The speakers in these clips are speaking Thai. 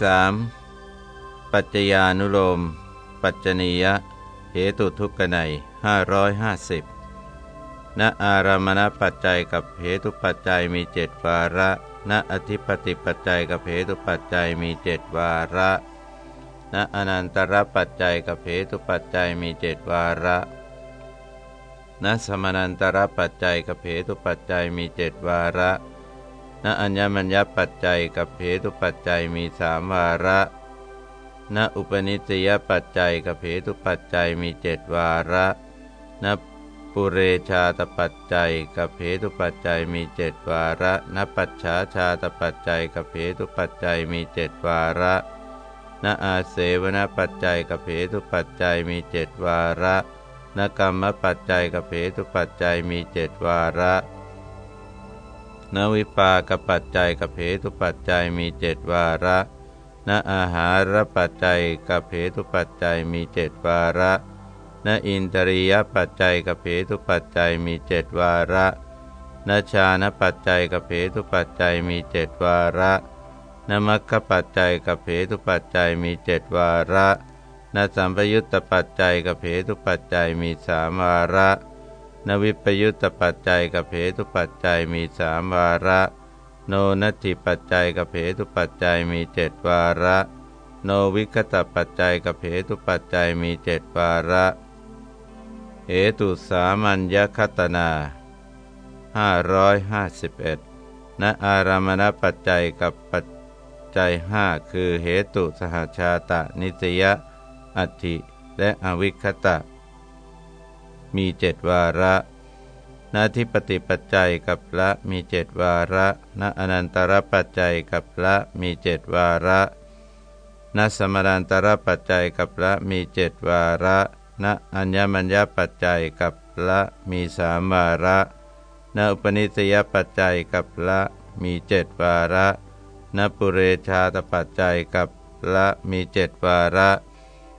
13. ปัจจญานุโลม ปัจจนียเหตุทุกขไน550ณอารามณปัจจัยกับเหตุปัจจัยมีเจ็ดวาระณอธิปติปัจจัยกับเหตุปัจจัยมีเจ็ดวาระณอนันตรปัจจัยกับเหตุปัจจัยมีเจ็ดวาระณสมนันตรปัจจัยกับเหตุปัจจัยมีเจ็ดวาระ ณอัญญมัญญปัจจัยกับเหตุปัจจัยมีสามวาระณอุปนิสยปัจจัยกับเหตุปัจจัยมีเจ็ดวาระณปุเรชาตปัจจัยกับเหตุปัจจัยมีเจ็ดวาระณปัจฉาชาตปัจจัยกับเหตุปัจจัยมีเจ็ดวาระณอาเสวนปัจจัยกับเหตุปัจจัยมีเจ็ดวาระณกรรมปัจจัยกับเหตุปัจจัยมีเจ็ดวาระ นวิปากปัจจัยกับเหตุปัจจัยมีเจ็ดวาระณอาหารปัจจัยกับเหตุปัจจัยมีเจ็ดวาระณอินตรียปัจจัยกับเหตุปัจจัยมีเจ็ดวาระณชานปัจจัยกับเหตุปัจจัยมีเจ็ดวาระนมัคคปัจจัยกับเหตุปัจจัยมีเจ็ดวาระนสัมปยุตตปัจจัยกับเหตุปัจจัยมีสามวาระ นวิปยุตตปัจจัยกับเหตุปัจจัยมีสามวาระ โนนัตถิปัจจัยกับเหตุปัจจัยมีเจ็ดวาระ โนวิคตปัจจัยกับเหตุปัจจัยมีเจ็ดวาระเหตุสามัญญคตนา551ณอารามณปัจจัยกับปัจจัยห้าคือเหตุสหชาตะนิสยอัติและอวิคตะ มีเจ็ดวาระนาทิปติปัจจัยกับละมีเจ็ดวาระณอนันตรปัจจัยกับละมีเจ็ดวาระณสมรันตรปัจจัยกับละมีเจ็ดวาระณอัญญมัญญปัจจัยกับละมีสามวาระณอุปนิสยปัจจัยกับละมีเจ็ดวาระณปุเรชาตปัจจัยกับละมีเจ็ดวาระ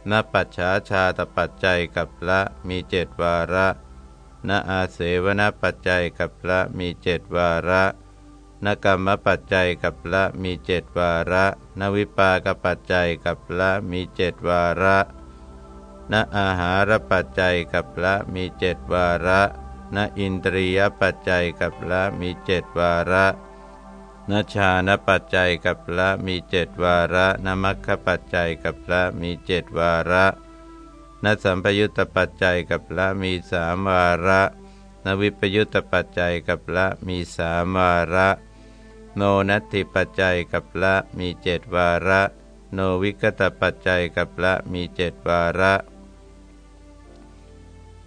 ณปัจฉาชาตปัจจัยกับละมีเจ็ดวาระณอาเสวนปัจจัยกับละมีเจ็ดวาระนกรรมปัจจัยกับละมีเจ็ดวาระนวิปากปัจจัยกับละมีเจ็ดวาระณอาหารปัจจัยกับละมีเจ็ดวาระณอินทรียปัจจัยกับละมีเจ็ดวาระ นชานปัจจัยกับละมีเจ็ดวาระนมัคคปัจจัยกับละมีเจ็ดวาระนสัมปยุตตปัจจัยกับละมีสามวาระ นวิปยุตตปัจจัยกับละมีสามวาระ โนนัตถิปัจจัยกับละมีเจ็ดวาระ โนวิกตปัจจัยกับละมีเจ็ดวาระ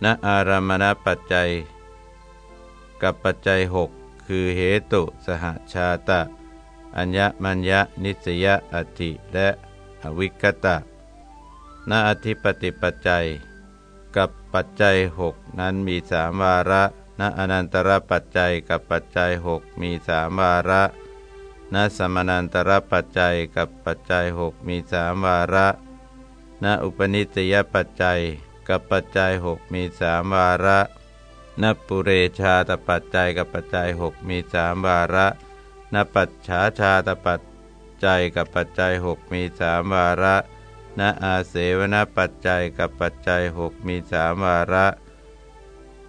ณอารามณปัจจัย กับปัจจัยหก คือเหตุสหชาตะ อัญญมัญญนิสยอธิและอวิกตะณอธิปติปัจจัย กับปัจจัยหกนั้นมีสามวาระณอนันตรปัจจัยกับปัจจัยหกมีสามวาระณสมนันตรปัจจัยกับปัจจัยหกมีสามวาระณอุปนิสยปัจจัย กับปัจจัยหกมีสามวาระ นปุเรชาตปัจจัยกับปัจจัยหกมีสามวาระนปัจฉาชาตปัจจัยกับปัจจัยหกมีสามวาระนอาเสวนปัจจัยกับปัจจัยหกมีสามวาระ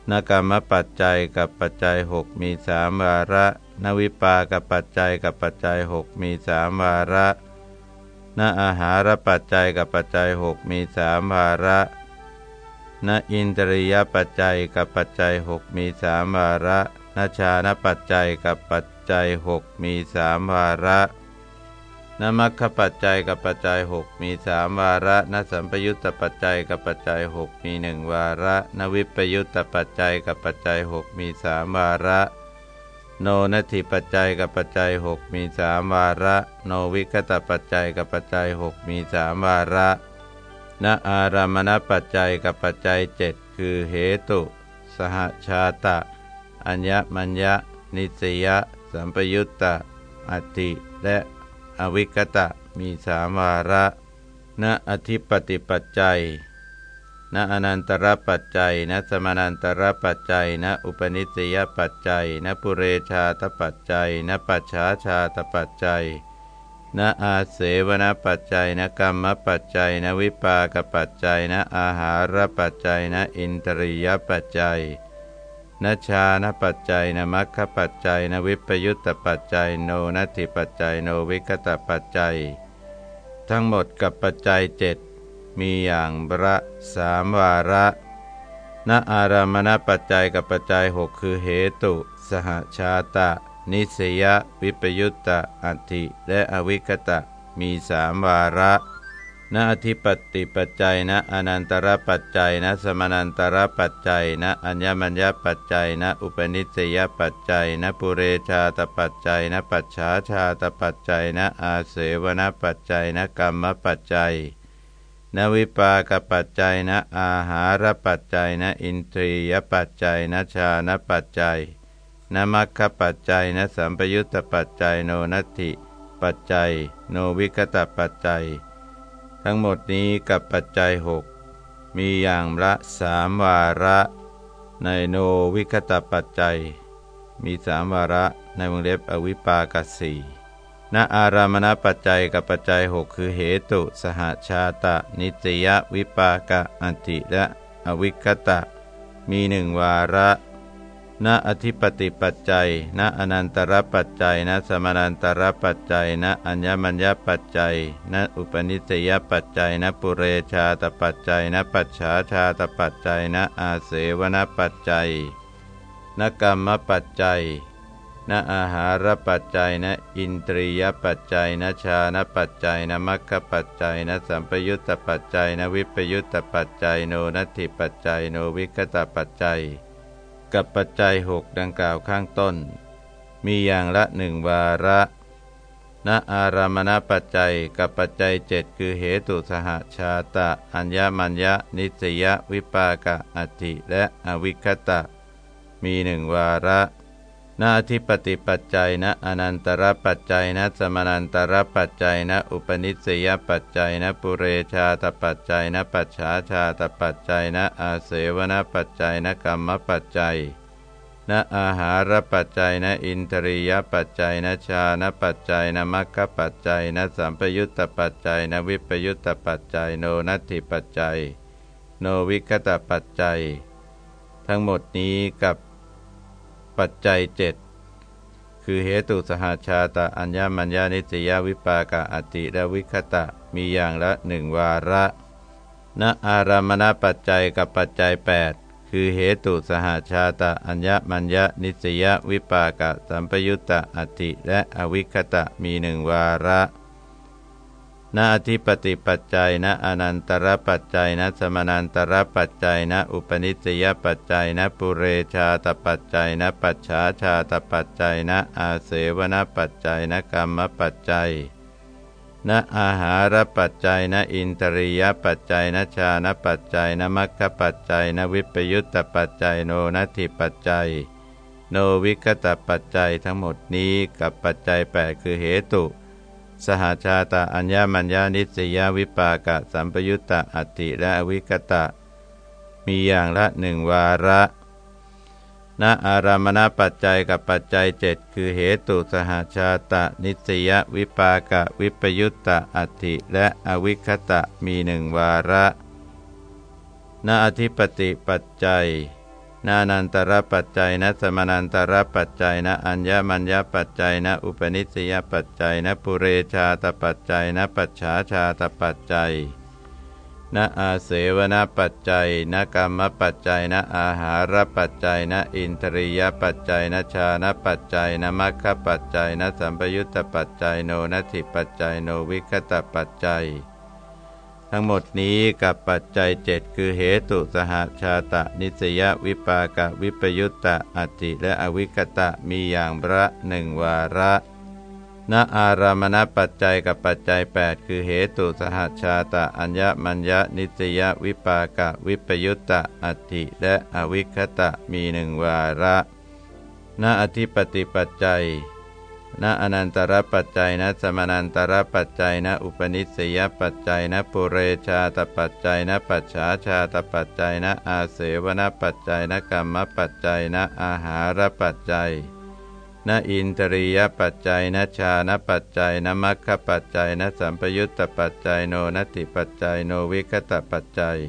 นกรรมปัจจัยกับปัจจัยหกมีสามวาระ นวิปากับปัจจัยกับปัจจัยหกมีสามวาระนอาหารปัจจัยกับปัจจัยหกมีสามวาระ นอินทรียปัจจัยกับปัจจัยหกมีสามวาระนชานปัจจัยกับปัจจัยหกมีสามวาระนมัคคปัจจัยกับปัจจัยหกมีสามวาระนสัมปยุตตปัจจัยกับปัจจัยหกมีหนึ่งวาระ นวิปยุตตปัจจัยกับปัจจัยหกมีสามวาระ โนนัตถิปัจจัยกับปัจจัยหกมีสามวาระ โนวิคตปัจจัยกับปัจจัยหกมีสามวาระ ณอารามณปัจจัยกับปัจจัยเจ็ดคือเหตุ สหชาตะ อัญญมัญญนิสยสัมปยุตตะ อัติและอวิกตะมีสามวาระณอธิปติปัจจัยณอนันตรปัจจัยณสมานันตรปัจจัยณอุปนิสยปัจจัยณปุเรชาตปัจจัยณปัจฉาชาตปัจจัย นอาเสวนปัจจัยนกรรมปัจจัยนวิปากปัจจัยนอาหารปัจจัยนอินทรียปัจจัยนชานปัจจัยนมัคคปัจจัยนวิปยุตตปัจจัยโนนัตถิปัจจัยโนวิกตปัจจัย ทั้งหมดกับปัจจัยเจ็ดมีอย่างประสามวาระณอารามณปัจจัยกับปัจจัยหกคือเหตุ สหชาตะ นิสยวิปยุตตะอัติและอวิคตะมีสามวาระณอธิปติปัจจัยณอนันตรปัจจัยณสมานันตรปัจจัยณอัญญมัญญปัจจัยณอุปนิสยปัจจัยณปุเรชาตปัจจัยณปัจฉาชาตปัจจัยณอาเสวนปัจจัยณกรรมปัจจัยนวิปากปัจจัยณอาหารปัจจัยณอินทรียปัจจัยณชานปัจจัย นมัคคปัจจัยณสัมปยุตตปัจจัยโนนัตถิปัจจัย โนวิกตปัจจัย ทั้งหมดนี้กับปัจจัยหกมีอย่างละสามวาระ ในโนวิคตปัจจัย มีสามวาระในวงเล็บอวิปากสีณอารามณปัจจัยกับปัจจัยหกคือเหตุสหชาตะ นิตยวิปากะอันติและอวิคตะ มีหนึ่งวาระ ณอธิปติปัจจัย ณอนันตรปัจจัย ณสมานันตรปัจจัย ณอัญญมัญญปัจจัย ณอุปนิสยปัจจัย ณปุเรชาตปัจจัย ณปัจฉาชาตปัจจัย ณอาเสวนปัจจัย ณกรรมปัจจัย ณอาหารปัจจัย ณอินทรียปัจจัย ณชานปัจจัย ณมัคคปัจจัย ณสัมปยุตตปัจจัย ณวิปยุตตปัจจัย โนนัตถิปัจจัย โนวิกตปัจจัย กับปัจจัยหกดังกล่าวข้างต้น มีอย่างละหนึ่งวาระณอารามณปัจจัยกับปัจจัยเจ็ดคือเหตุสหชาตะ อัญญมัญญนิสยวิปากะอติและอวิคตะ มีหนึ่งวาระ นาทิปติปัจจัยนะอนันตรปัจจัยนะสมานันตรปัจจัยนะอุปนิสยปัจจัยนะปุเรชาตปัจจัยนะปัจฉาชาตปัจจัยนะอาเสวนปัจจัยนะกรรมปัจจัยนะอาหารปัจจัยนะอินทรียปัจจัยนะชานะปัจจัยนะมัคคปัจจัยนะสัมปยุตตปัจจัยนะวิปยุตตปัจจัยโนนัตถิปัจจัย โนวิคตปัจจัย ทั้งหมดนี้กับ ปัจจัยเจ็ดคือเหตุสหาชาตะอัญญมัญญานิสยวิปากะอติและวิคตะมีอย่างละหนึ่งวาระณอารามณปัจจัยกับปัจจัย 8 คือเหตุสหาชาตะอัญญมัญญานิสยวิปากะสัมปยุตตะอติและอวิคตะมีหนึ่งวาระ ณอธิปติปัจจัยณอนันตรปัจจัยณสมนันตรปัจจัยณอุปนิสยปัจจัยณปุเรชาตปัจจัยณปัจฉาชาตปัจจัยณอาเสวนปัจจัยณกรรมปัจจัยณอาหารปัจจัยณอินตริยปัจจัยณชานปัจจัยณมัคคปัจจัยณวิปยุตตปัจจัยโนนัตถิปัจจัย โนวิคตปัจจัยทั้งหมดนี้กับปัจจัย 8 คือเหตุ สหาชาตาอัญญมัญญานิสยาวิปากะสัมปยุตตะอัติและอวิกตะ มีอย่างละหนึ่งวาระณอารามณปัจจัยกับปัจจัยเจ็ดคือเหตุสหาชาตะ นิสยวิปากะวิปยุตตะอัติและอวิคตะมีหนึ่งวาระณอธิปติปัจจัย นานันตรปัจจัยนะสมานันตรปัจจัยนะอัญญมัญญปัจจัยนะอุปนิสยปัจจัยนะปุเรชาตปัจจัยนะปัจฉาชาตปัจจัยนะอาเสวนปัจจัยนะกรรมปัจจัยนะอาหารปัจจัยนะอินทรียปัจจัยนะชานะปัจจัยนะมัคคปัจจัยนะสัมปยุตตปัจจัยโนนัตถิปัจจัยโนวิคตปัจจัย ทั้งหมดนี้กับปัจจัยเจ็ดคือเหตุสหชาตะ นิสยวิปากวิปยุตตะอติและอวิกตะมีอย่างระหนึ่งวาระณอารามณปัจจัยกับปัจจัย 8 คือเหตุสหชาตะอัญญมัญญนิสยวิปากวิปยุตตะอติและอวิคตะมีหนึ่งวาระณอธิปติปัจจัย ณอนันตรปัจจัยนะสมนันตรปัจจัยนะอุปนิสัยปัจจัยนะปุเรชาตปัจจัยนะปัจฉาชาตปัจจัยนะอาเสวนปัจจัยนะกรรมปัจจัยนะอาหารปัจจัยนอินตริยปัจจัยนชานปัจจัยนมัคคปัจจัยนสัมปยุตตปัจจัยโนนัตติปัจจัยโนวิคตปัจจัย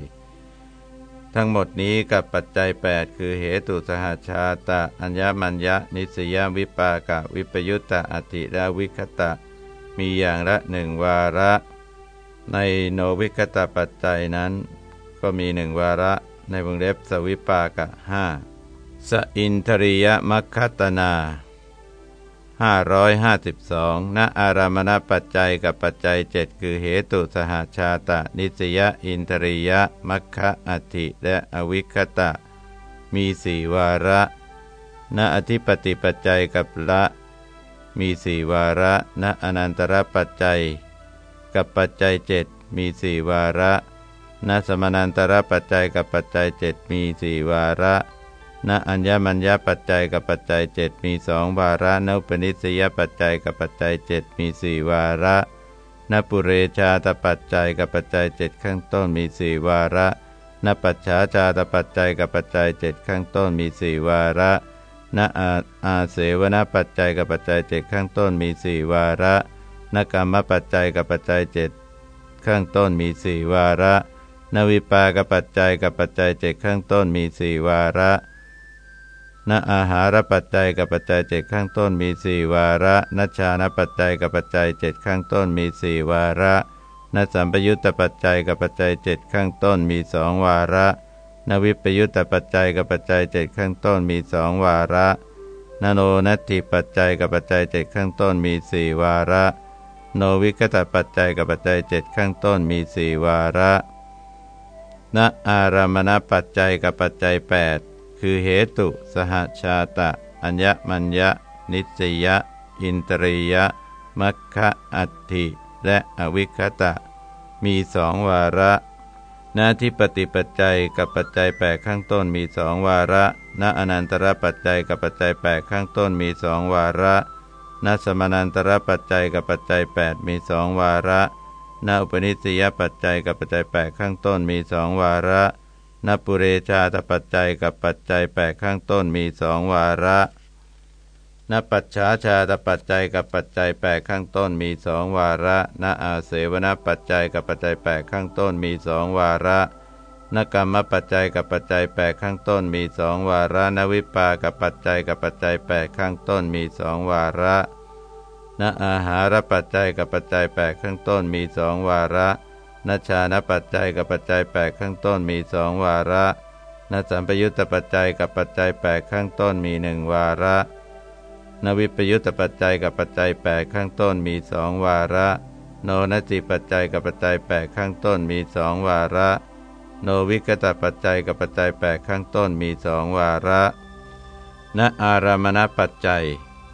ทั้งหมดนี้กับปัจจัย 8 คือเหตุสหชาตะ อัญญมัญญะ นิสยวิปากะ วิปยุตตะอติและวิคตะ มีอย่างละหนึ่งวาระ ในโนวิคตปัจจัยนั้น ก็มีหนึ่งวาระ ในวงเล็บสวิปากะห้าสอินทริยมัคคตนา 552ณอารามณปัจจัยกับปัจจัยเจ็ดคือเหตุสหาชาตะ นิสยอินทริยะมัคคะอัติและอวิคตะ มีสี่วาระณอธิปติปัจจัยกับละมีสี่วาระณอนันตรปัจจัย กับปัจจัยเจ็ดมีสี่วาระณสมนันตรปัจจัยกับปัจจัยเจ็ดมีสี่วาระ ณอัญญมัญญปัจจัยกับปัจจัยเจ็ดมีสองวาระนปนิสยปัจจัยกับปัจจัยเจ็ดมีสี่วาระนปุเรชาตปัจจัยกับปัจจัยเจ็ดข้างต้นมีสี่วาระนปัจฉาชาตปัจจัยกับปัจจัยเจ็ดข้างต้นมีสี่วาระนอาอาเสวนปัจจัยกับปัจจัยเจ็ดข้างต้นมีสี่วาระนกรรมปัจจัยกับปัจจัยเจ็ดข้างต้นมีสี่วาระ นวิปากปัจจัยกับปัจจัยเจ็ดข้างต้นมีสี่วาระ ณอาหารปัจจัยกับปัจจัยเจ็ดข้างต้นมีสี่วาระนชานปัจจัยกับปัจจัยเจ็ดข้างต้นมีสี่วาระนสัมปยุตตปัจจัยกับปัจจัยเจ็ดข้างต้นมีสองวาระนวิปยุตตปัจจัยกับปัจจัยเจ็ดข้างต้นมีสองวาระนโนนัตถิปัจจัยกับปัจจัยเจ็ดข้างต้นมีสี่วาระ โนวิกตปัจจัยกับปัจจัยเจ็ดข้างต้นมีสี่วาระณอารามณปัจจัยกับปัจจัย8 คือเหตุ สหชาตะ อัญญมัญญนิสยะ อินตริยะ มัคคะอัตถิ และอวิคตะ มีสองวาระ หน้าที่ปฏิปัจจัยกับปัจจัยแปดข้างต้นมีสองวาระณอนันตรปัจจัยกับปัจจัยแปดข้างต้นมีสองวาระณสมานันตรปัจจัยกับปัจจัยแปดมีสองวาระณอุปนิสยปัจจัยกับปัจจัยแปดข้างต้นมีสองวาระ นปุเรชาตปัจจัยกับปัจจัยแปดข้างต้นมีสองวาระนปัจฉาชาตปัจจัยกับปัจจัยแปดข้างต้นมีสองวาระนอาเสวนปัจจัยกับปัจจัยแปดข้างต้นมีสองวาระนกรรมปัจจัยกับปัจจัยแปดข้างต้นมีสองวาระนวิปากับปัจจัยกับปัจจัยแปดข้างต้นมีสองวาระนอาหารปัจจัยกับปัจจัยแปดข้างต้นมีสองวาระ นัชานปัจจัยกับปัจจัยแปดข้างต้นมีสองวาระนสัมปยุตตปัจจัยกับปัจจัยแปดข้างต้นมีหนึ่งวาระ นวิปยุตตปัจจัยกับปัจจัยแปดข้างต้นมีสองวาระ โนนัจิปัจจัยกับปัจจัยแปดข้างต้นมีสองวาระ โนวิกตปัจจัยกับปัจจัยแปดข้างต้นมีสองวาระณอารามณปัจจัย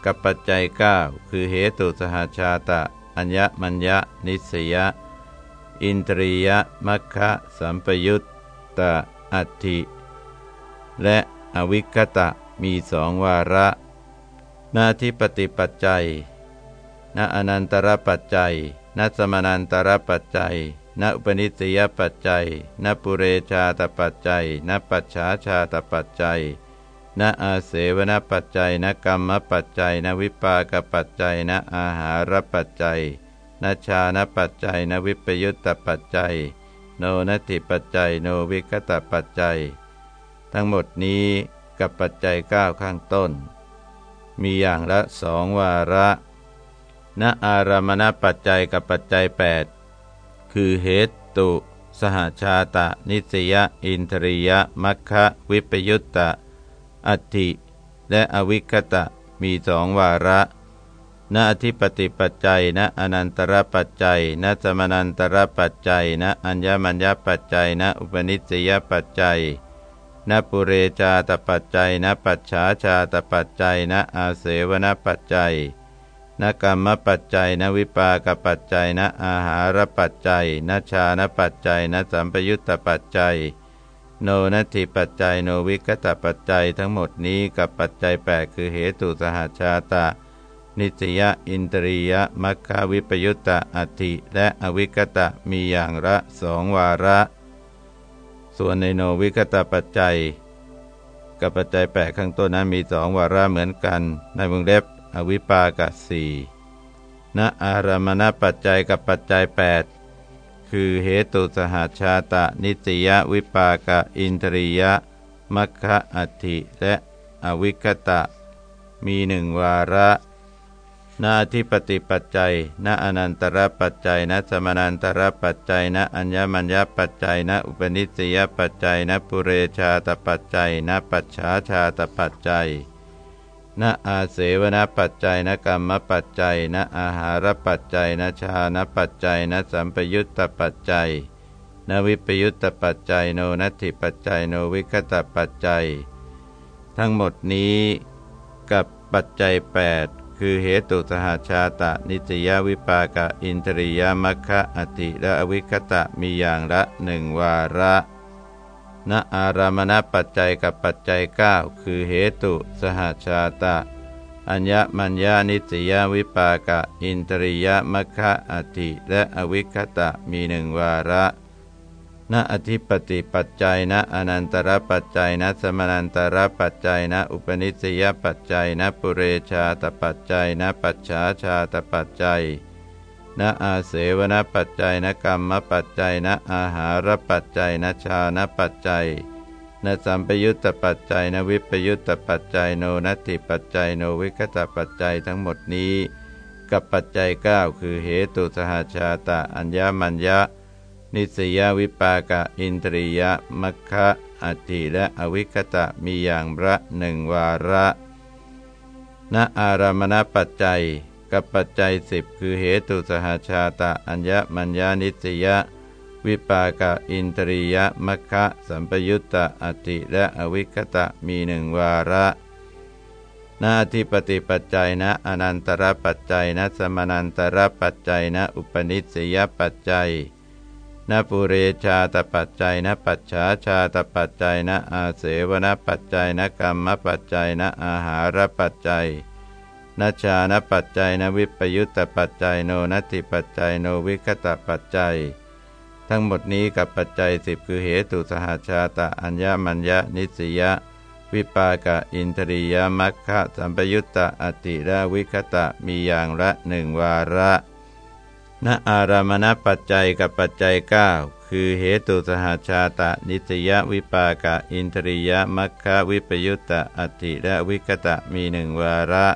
กับปัจจัย 9 คือเหตุสหชาตะ อัญญมัญญนิสยะ อินทรียมัคคะสัมปยุตตะอัตถิและอวิคตะมีสองวาระนาทิปติปัจจัยณอนันตรปัจจัยณสมนันตรปัจจัยณอุปนิสยปัจจัยณปุเรชาตปัจจัยณปัจฉาชาตปัจจัยณอาเสวนปัจจัยณกรรมปัจจัยณวิปากปัจจัยณอาหารปัจจัย นชานปัจจัยนวิปยุตตปัจจัย โนนัตถิปัจจัยโนวิคตปัจจัย ทั้งหมดนี้กับปัจจัยเก้าข้างต้น มีอย่างละสองวาระณอารามณปัจจัยกับปัจจัย 8 คือเหตุตุสหชาตะ นิสยอินทริยมัคคะวิปยุตตะ อัตถิและอวิคตะมีสองวาระ ณอธิปติปัจจัยณอนันตรปัจจัยณสมนันตรปัจจัยณอัญญมัญญปัจจัยณอุปนิสัยปัจจัยณปุเรชาตปัจจัยณปัจฉาชาตปัจจัยณอาเสวนปัจจัยนกรรมปัจจัยนวิปากปัจจัยนอาหารปัจจัยนชานปัจจัยนสัมปยุตตปัจจัย โนนัตถิปัจจัยโนวิกตปัจจัยทั้งหมดนี้กับปัจจัย 8 คือเหตุสหชาตา นิสยอินตรียมัคคาวิปยุตตะอัติและอวิกตะมีอย่างละสองวาระ ส่วนในโนวิกตปัจจัย กับปัจจัยแปดข้างต้นนั้นมีสองวาระเหมือนกัน ในวงเล็บอวิปากสีณอารามณปัจจัยกับปัจจัย 8 คือเหตุสหาชาตะนิตยวิปากะอินทริยะมัคคะอัติและอวิคตะ มีหนึ่งวาระ นาทิปติปัจจัยณอนันตรปัจจัยณสมานันตรปัจจัยณอัญญมัญญปัจจัยณอุปนิสยปัจจัยณปุเรชาตปัจจัยณปัจฉาชาตปัจจัยณอาเสวนปัจจัยณกรรมปัจจัยณอาหารปัจจัยณชานปัจจัยณสัมปยุตตปัจจัยณวิปยุตตปัจจัยโนนัตถิปัจจัยโนวิคตปัจจัย ทั้งหมดนี้กับปัจจัย 8 คือเหตุสหชาตะนิจยวิปากะอินทริยมัคคะอติและอวิคตะมีอย่างละหนึ่งวาระณอารามณปัจจัยกับปัจจัย 9 คือเหตุสหชาตะ อัญญมัญญานิสยวิปากะอินตริยมัคคะอติและอวิคตะมีหนึ่งวาระ ณอธิปติปัจจัยณอนันตรปัจจัยณสมานันตรปัจจัยณอุปนิสยปัจจัยณปุเรชาตปัจจัยณปัจฉาชาตปัจจัยณอาเสวนปัจจัยณกรรมปัจจัยณอาหารปัจจัยณชานปัจจัยณสัมปยุตตปัจจัยณวิปยุตตปัจจัยโนนัตถิปัจจัยโนวิคตปัจจัยทั้งหมดนี้ กับปัจจัย 9 คือเหตุสหชาตะอัญญมัญญะ นิสยวิปากะอินทรียมัคคะอติและอวิคตะมีอย่างระหนึ่งวาระณอารามณปัจจัย กับปัจจัยสิบคือเหตุสหชาตะอัญญมัญญานิสยวิปากะอินทรียมัคคะสัมปยุตตะอติและอวิคตะมีหนึ่งวาระนาทิปติปัจจัยนะอนันตรปัจจัยนะสมานันตรปัจจัยนะอุปนิสัยปัจจัย นปุเรชาตปัจจัยนปัจฉาชาตปัจจัยนอาเสวนปัจจัยนกรรมปัจจัยนอาหารปัจจัยนชานปัจจัยนวิปยุตตปัจจัยโนนัตติปัจจัยโนวิคตปัจจัย ทั้งหมดนี้กับปัจจัยสิบคือเหตุสหชาตะอัญญมัญญนิสยวิปากะอินทรียมัคคะสัมปยุตตะอติและวิคตะมีอย่างละหนึ่งวาระ ณอารามณปัจจัยกับปัจจัย 9 คือเหตุสหชาตะ นิสยวิปากะ อินทริยมัคคะวิปยุตตะอติและวิคตะมีหนึ่งวาระ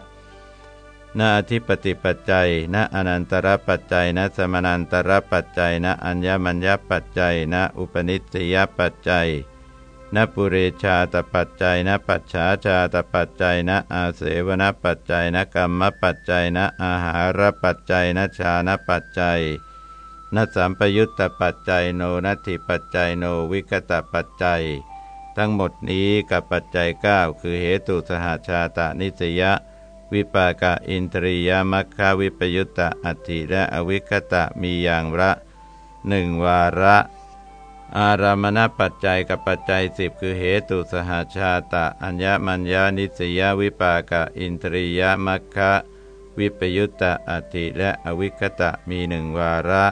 ณอธิปติปัจจัยณอนันตรปัจจัยณสมานันตรปัจจัยณอัญญมัญญปัจจัยณอุปนิสยปัจจัย นปุเรชาตปัจจัยนปัจฉาชาตปัจจัยนอาเสวนปัจจัยนกรรมปัจจัยนอาหารปัจจัยนชานปัจจัยนสัมปยุตตปัจจัยโนนัตถิปัจจัยโนวิกตปัจจัย ทั้งหมดนี้กับปัจจัย 9 คือเหตุสหชาตานิสยวิปากะอินทรียมัคคาวิปยุตตะอัติและอวิคตะมีอย่างละหนึ่งวาระ อารามณปัจจัยกับปัจจัยสิบคือเหตุสหชาตะ อัญญมัญญานิสยวิปากะอินทรียมัคคะวิปยุตตะอติและอวิคตะมีหนึ่งวาระ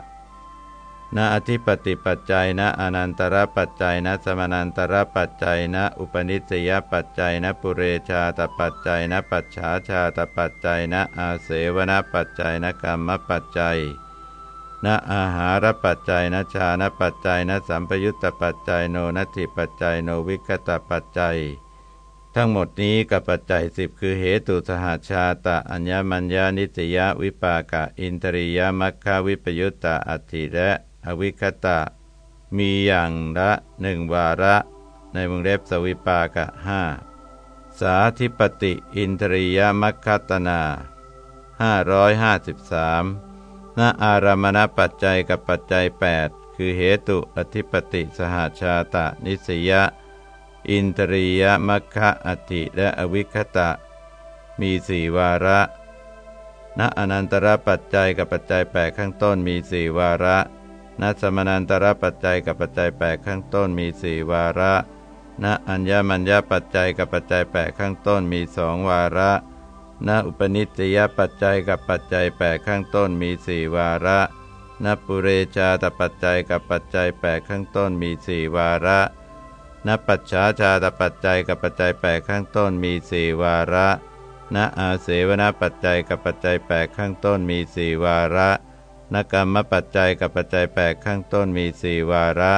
ณอธิปติปัจจัยณอนันตรปัจจัยณสมนันตรปัจจัยณอุปนิสยปัจจัยณปุเรชาตปัจจัยณปัจฉาชาตปัจจัยณอาเสวนปัจจัยณกรรมปัจจัย ณอาหารปัจจัยณชานปัจจัยณสัมปยุตตปัจจัยโนนัติปัจจัยโนวิกตปัจจัย ทั้งหมดนี้กับปัจจัยสิบคือเหตุสหาชาตะอัญญมัญญานิสยาวิปากะอินทริยมัคคาวิปยุตตาอัติและอวิคตะ มีอย่างละหนึ่งวาระ ในวงเล็บสวิปากะห้าสาธิปติอินทริยมัคคตนาสาม ณอารามณปัจจัยกับปัจจัย 8 คือเหตุอธิปติสหาชาตะนิสยอินตรียมัคคะอติและอวิคตะ มีสี่วาระณอนันตรปัจจัยกับปัจจัยแปดข้างต้นมีสี่วาระณสมนันตรปัจจัยกับปัจจัยแปดข้างต้นมีสี่วาระณอัญญมัญญปัจจัยกับปัจจัยแปดข้างต้นมีสองวาระ ณอุปนิสยปัจจัยกับปัจจัยแปดข้างต้นมีสี่วาระณปุเรชาตปัจจัยกับปัจจัยแปดข้างต้นมีสี่วาระณปัจฉาชาตปัจจัยกับปัจจัยแปดข้างต้นมีสี่วาระนอาเสวนปัจจัยกับปัจจัยแปดข้างต้นมีสี่วาระนกรรมปัจจัยกับปัจจัยแปดข้างต้นมีสี่วาระ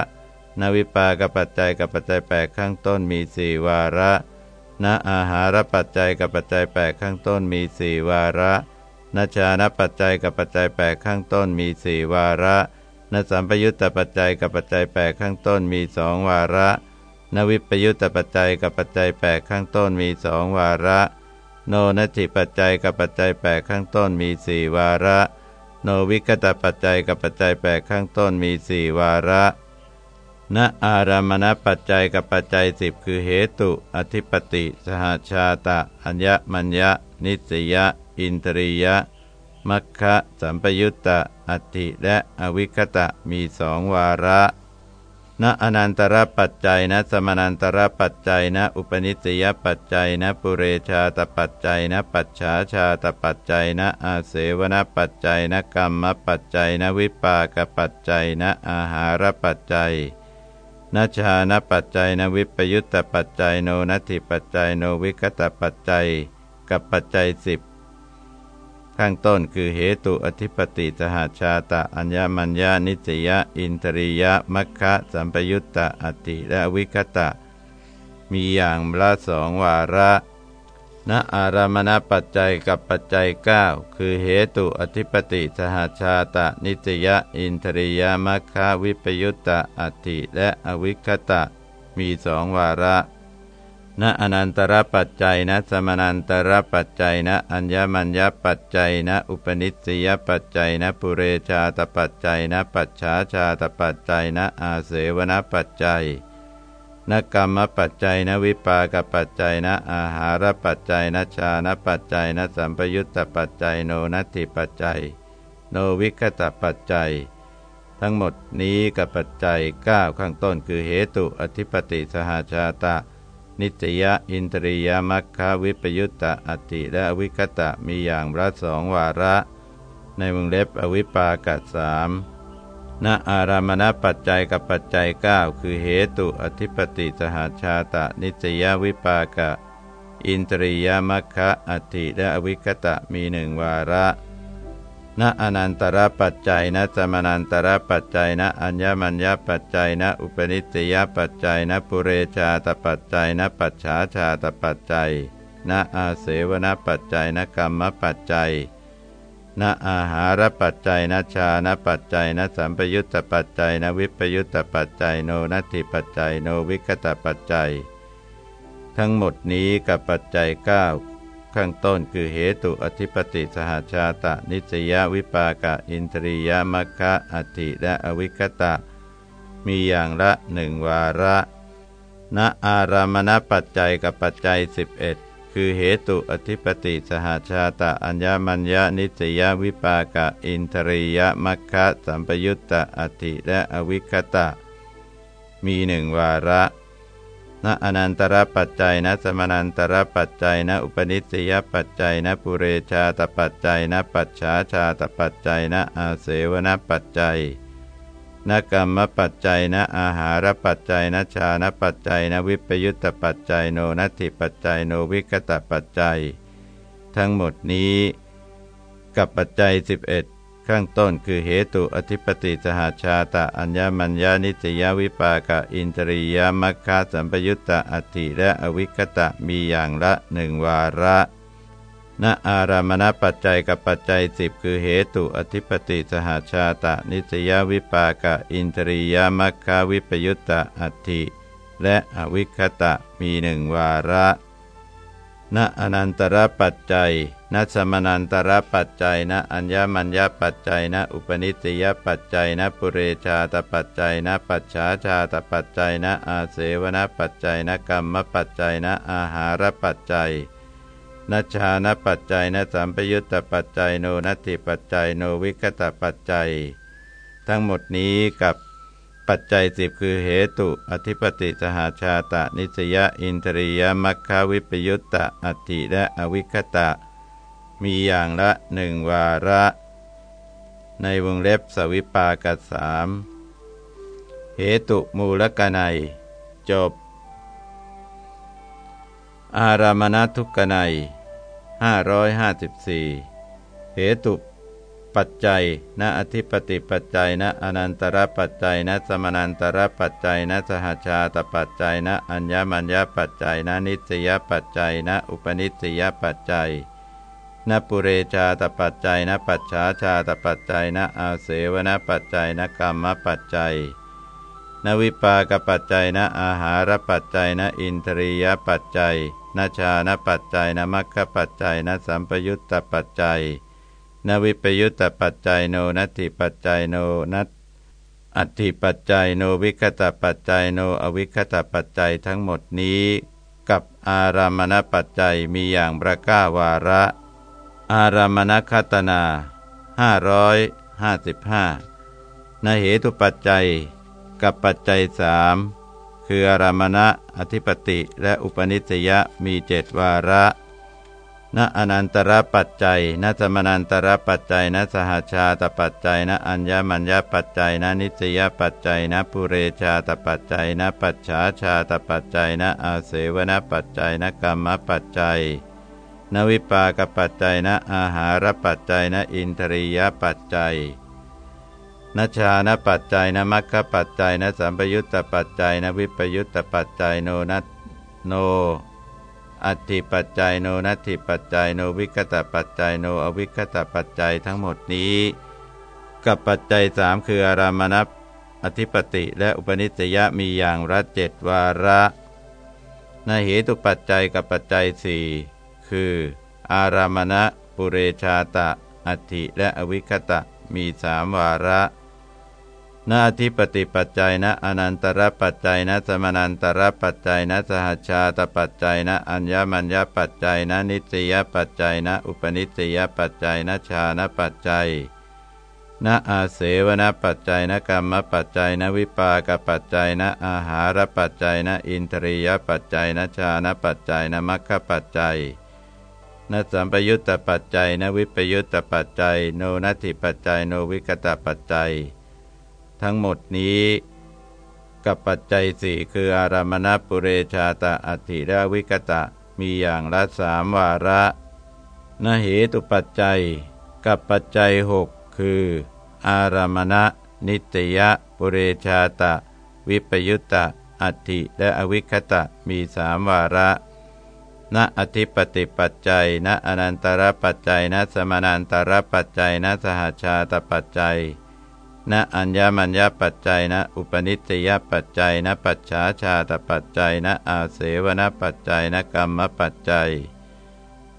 นวิปากปัจจัยกับปัจจัยแปดข้างต้นมีสี่วาระ นอาหารปัจจัยกับปัจจัยแปดข้างต้นมีสี่วาระนชานปัจจัยกับปัจจัยแปดข้างต้นมีสี่วาระนสัมปยุตตปัจจัยกับปัจจัยแปดข้างต้นมีสองวาระนวิปยุตตปัจจัยกับปัจจัยแปดข้างต้นมีสองวาระ โนนัตถิปัจจัยกับปัจจัยแปดข้างต้นมีสี่วาระ โนวิกตปัจจัยกับปัจจัยแปดข้างต้นมีสี่วาระ ณอารามณปัจจัยกับปัจจัยสิบคือเหตุ อธิปติ สหชาตะ อัญญมัญญะ นิสยะ อินทรียะ มัคคะสัมปยุตตะ อัติและอวิคตะมีสองวาระ ณอนันตรปัจจัยนะสมานันตรปัจจัยนะอุปนิสยปัจจัยนะปุเรชาตปัจจัยนะปัจฉาชาตปัจจัยนะอาเสวนปัจจัยนะกรรมปัจจัยนะวิปากปัจจัยนะอาหารปัจจัย นชานปัจจัยนวิปยุตตปัจจัยโนนัตถิปัจจัยโนวิกตปัจจัยกับปัจจัยสิบข้างต้นคือเหตุอธิปติสหชาตะอัญญมัญญานิสยะ อินทริยะมัคคะสัมปยุตตะอติและวิคตะ มีอย่างละสองวาระ ณอารามณปัจจัยกับปัจจัย 9 คือเหตุอธิปติสหชาตะนิสยะอินทริยมัคควิปยุตตะอติและอวิคตะ มีสองวาระณอนันตรปัจจัยนะสมานันตรปัจจัยนะอัญญมัญญปัจจัยนะอุปนิสยปัจจัยนะปุเรชาตปัจจัยนะปัจฉาชาตปัจจัยนะอาเสวนปัจจัย นกรรมปัจจัยนวิปากปัจจัยนอาหารปัจจัยนชานปัจจัยนสัมปยุตตปัจจัยโนนัตถิปัจจัย โนวิคตปัจจัย ทั้งหมดนี้กับปัจจัย9ข้างต้นคือเหตุอธิปติสหาชาตะ นิจยะอินทรียมัคคาวิปยุตตะอติและวิคตะมีอย่างละสองวาระ ในวงเล็บอวิปากะสาม ณอารามณปัจจัยกับปัจจัย 9 คือเหตุอธิปติสหาชาตะนิจยวิปากะ อินทรียมัคคะอติและอวิคตะมีหนึ่งวาระณอนันตรปัจจัยณสมานันตรปัจจัยณอัญญมัญญปัจจัยณอุปนิสยปัจจัยณปุเรชาตปัจจัยณปัจฉาชาตปัจจัยณอาเสวนปัจจัยณกรรมปัจจัย ณอาหารปัจจัยณชานปัจจัยณสัมปยุตตปัจจัยณวิปยุตตปัจจัยโนนัตถิปัจจัยโนวิกตปัจจัย ทั้งหมดนี้กับปัจจัย 9 ข้างต้นคือเหตุอธิปติสหชาตะ นิสยวิปากะอินทรียมัคคะอธิและอวิคตะ มีอย่างละหนึ่งวาระณอารามณปัจจัยกับปัจจัย 11 คือเหตุอธิปติสหชาตะอัญญมัญญานิสยวิปากะอินทรียมัคคะสัมปยุตตะอธิและอวิคตะ มีหนึ่งวาระณอนันตรปัจจัยนะสมานันตรปัจจัยนะอุปนิสยปัจจัยนะปุเรชาตปัจจัยนะปัจฉาชาตปัจจัยนะอาเสวนปัจจัย นกรรมปัจจัยนะอาหารปัจจัยนะชานปัจจัยนะวิปยุตตปัจจัยโนนัตถิปัจจัยโนวิกตปัจจัย ทั้งหมดนี้ กับปัจจัย 11 ข้างต้นคือเหตุอธิปติสหาชาตะอัญญมัญญานิสยวิปากะอินทรียมัคคาสัมปยุตตะอัติและอวิคตะมีอย่างละหนึ่งวาระ ณอารามณปัจจัยกับปัจจัยสิบคือเหตุอธิปติสหาชาตะ นิสยวิปากะอินทรียมัคคาวิปยุตตะอัติ และอวิคตะมีหนึ่งวาระณอนันตรปัจจัยณสมนันตรปัจจัยณอัญญมัญญปัจจัยณอุปนิสยปัจจัยณปุเรชาตปัจจัยณปัจฉาชาตปัจจัยณอาเสวนปัจจัยณกรรมปัจจัยณอาหารปัจจัย นัชานปัจจัยนสัมปยุตตปัจจัยโนนัตถิปัจจัยโนวิกตปัจจัย ทั้งหมดนี้กับปัจจัยสิบคือเหตุ อธิปติสหาชาตะ นิสยอินทรียมัคคาวิปยุตตะอัติและอวิคตะ มีอย่างละหนึ่งวาระ ในวงเล็บสวิปากสามเหตุมูลกนัย จบ อารามณทุกนัย 554เหตุปัจจัยณอธิปติปัจจัยณอนันตรปัจจัยณสมนันตรปัจจัยณสหชาตปัจจัยณอัญญมัญญปัจจัยณนิสยปัจจัยณอุปนิสยปัจจัยณปุเรชาตปัจจัยณปัจฉาชาตปัจจัยณอาเสวนปัจจัยณกรรมปัจจัยนวิปากปัจจัยณอาหารปัจจัยณอินทรียปัจจัย นาชานปัจจัยนมัคคปัจจัยนสัมปยุตตปัจจัยนวิปยุตตปัจจัยโนนัตถิปัจจัยโนนัตอัตถิปัจจัยโนวิคตปัจจัยโนอวิคตปัจจัยทั้งหมดนี้ กับอารามณปัจจัยมีอย่างประก้าวาระ อารามณคตนา555นเหตุปัจจัย กับปัจจัยสาม คืออารามณะอธิปติและอุปนิสยมีเจ็ดวาระณอนันตรปัจจัยณสมนันตรปัจจัยณสหชาตปัจจัยณอัญญมัญญปัจจัยณนิสยปัจจัยณปุเรชาตปัจจัยณปัจฉาชาตปัจจัยณอาเสวนปัจจัยณกรรมปัจจัยนวิปากปัจจัยณอาหารปัจจัยณอินทรียปัจจัย นชานปัจจัยนมัคคปัจจัยนสัมปยุตตปัจจัยนวิปยุตตปัจจัยโนนัตโน อัตถิปัจจัยโนนัตถิปัจจัยโนวิคตปัจจัยโนอวิคตปัจจัยทั้งหมดนี้ กับปัจจัยสามคืออารามณอธิปติและอุปนิสยมีอย่างละเจ็ดวาระนเหตุปัจจัยกับปัจจัยสี่คือ อารามณปุเรชาตะอัติและอวิคตะมีสามวาระ นาทิปติปัจจัยนะอนันตรปัจจัยนะสมนันตรปัจจัยนะสหชาตปัจจัยนะอัญญมัญญปัจจัยนะนิสยปัจจัยนะอุปนิสยปัจจัยนะชานปัจจัยนอาเสวนปัจจัยนะกรรมปัจจัยนะวิปากปัจจัยนะอาหารปัจจัยนะอินทรียปัจจัยนะชานะปัจจัยนมัคคปัจจัยนสัมปยุตตปัจจัยนวิปยุตตปัจจัย โนนัตถิปัจจัย โนวิกตปัจจัย ทั้งหมดนี้ กับปัจจัยสี่คืออารามณปุเรชาตะอัติและวิกตะมีอย่างละสามวาระนเหตุปัจจัย กับปัจจัยหกคือ อารามณนิตยปุเรชาตะ วิปยุตตะอัติและอวิคตะมีสามวาระณอธิปติปัจจัย ณอนันตรปัจจัย ณสมานันตรปัจจัย ณสหชาตปัจจัย ณอัญญมัญญปัจจัยณอุปนิสยปัจจัยณปัจฉาชาตปัจจัยณอาเสวนปัจจัยณกรรมปัจจัย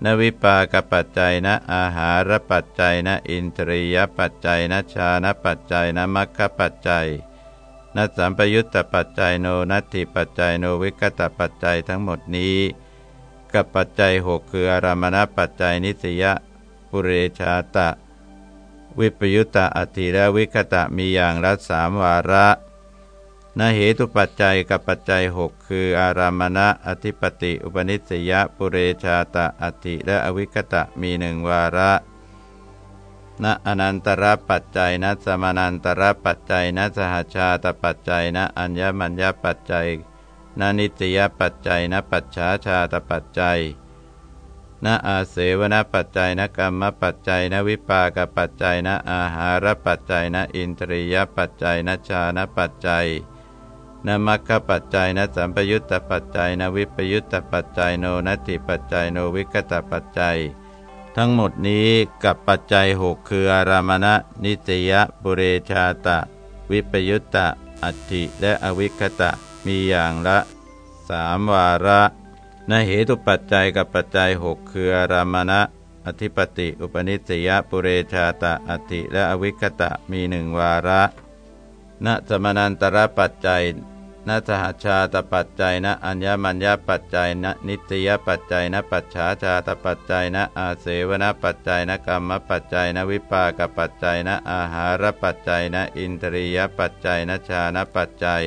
นวิปากปัจจัยณอาหารปัจจัยณอินทรียปัจจัยณชานปัจจัยณมัคคปัจจัยนสัมปยุตตปัจจัยโนนัตถิปัจจัยโนวิกตปัจจัยทั้งหมดนี้กับปัจจัยหกคืออารามณปัจจัยนิสยปุเรชาตะ วิปยุตตาอธิและวิคตะมีอย่างละสามวาระนาเหตุปัจจัยกับปัจจัยหกคือ อารามณะอธิปติ อุปนิสยปุเรชาตะอธิและอวิคตะมีหนึ่งวาระณอนันตรปัจจัยณสมานันตรปัจจัยณสหชาตปัจจัยณอัญญมัญญปัจจัยณนิตยปัจจัยณปัจฉาชาตปัจจัย นอาเสวนปัจจัยนกรรมปัจจัยนวิปากปัจจัยนอาหารปัจจัยนอินทรียปัจจัยนชานปัจจัยนมัคคปัจจัยนสัมปยุตตปัจจัยนวิปยุตตปัจจัยโนนัตถิปัจจัยโนวิกตปัจจัย ทั้งหมดนี้กับปัจจัยหกคืออารามณะ นิตยบุเรชาตะ วิปยุตตะอัตถิและอวิคตะมีอย่างละสามวาระ นเหตุปัจจัยกับปัจจัยหกคืออารามณะ อธิปติ อุปนิสัยปุเรชาตะอติและอวิคตะมีหนึ่งวาระณสมนันตระปัจจัยณสหชาตปัจจัยณอัญญมัญญปัจจัยณนิตยปัจจัยณปัจฉาชาตปัจจัยณอาเสวนปัจจัยณกรรมปัจจัยณวิปากปัจจัยณอาหารปัจจัยณอินทรียปัจจัยณชานปัจจัย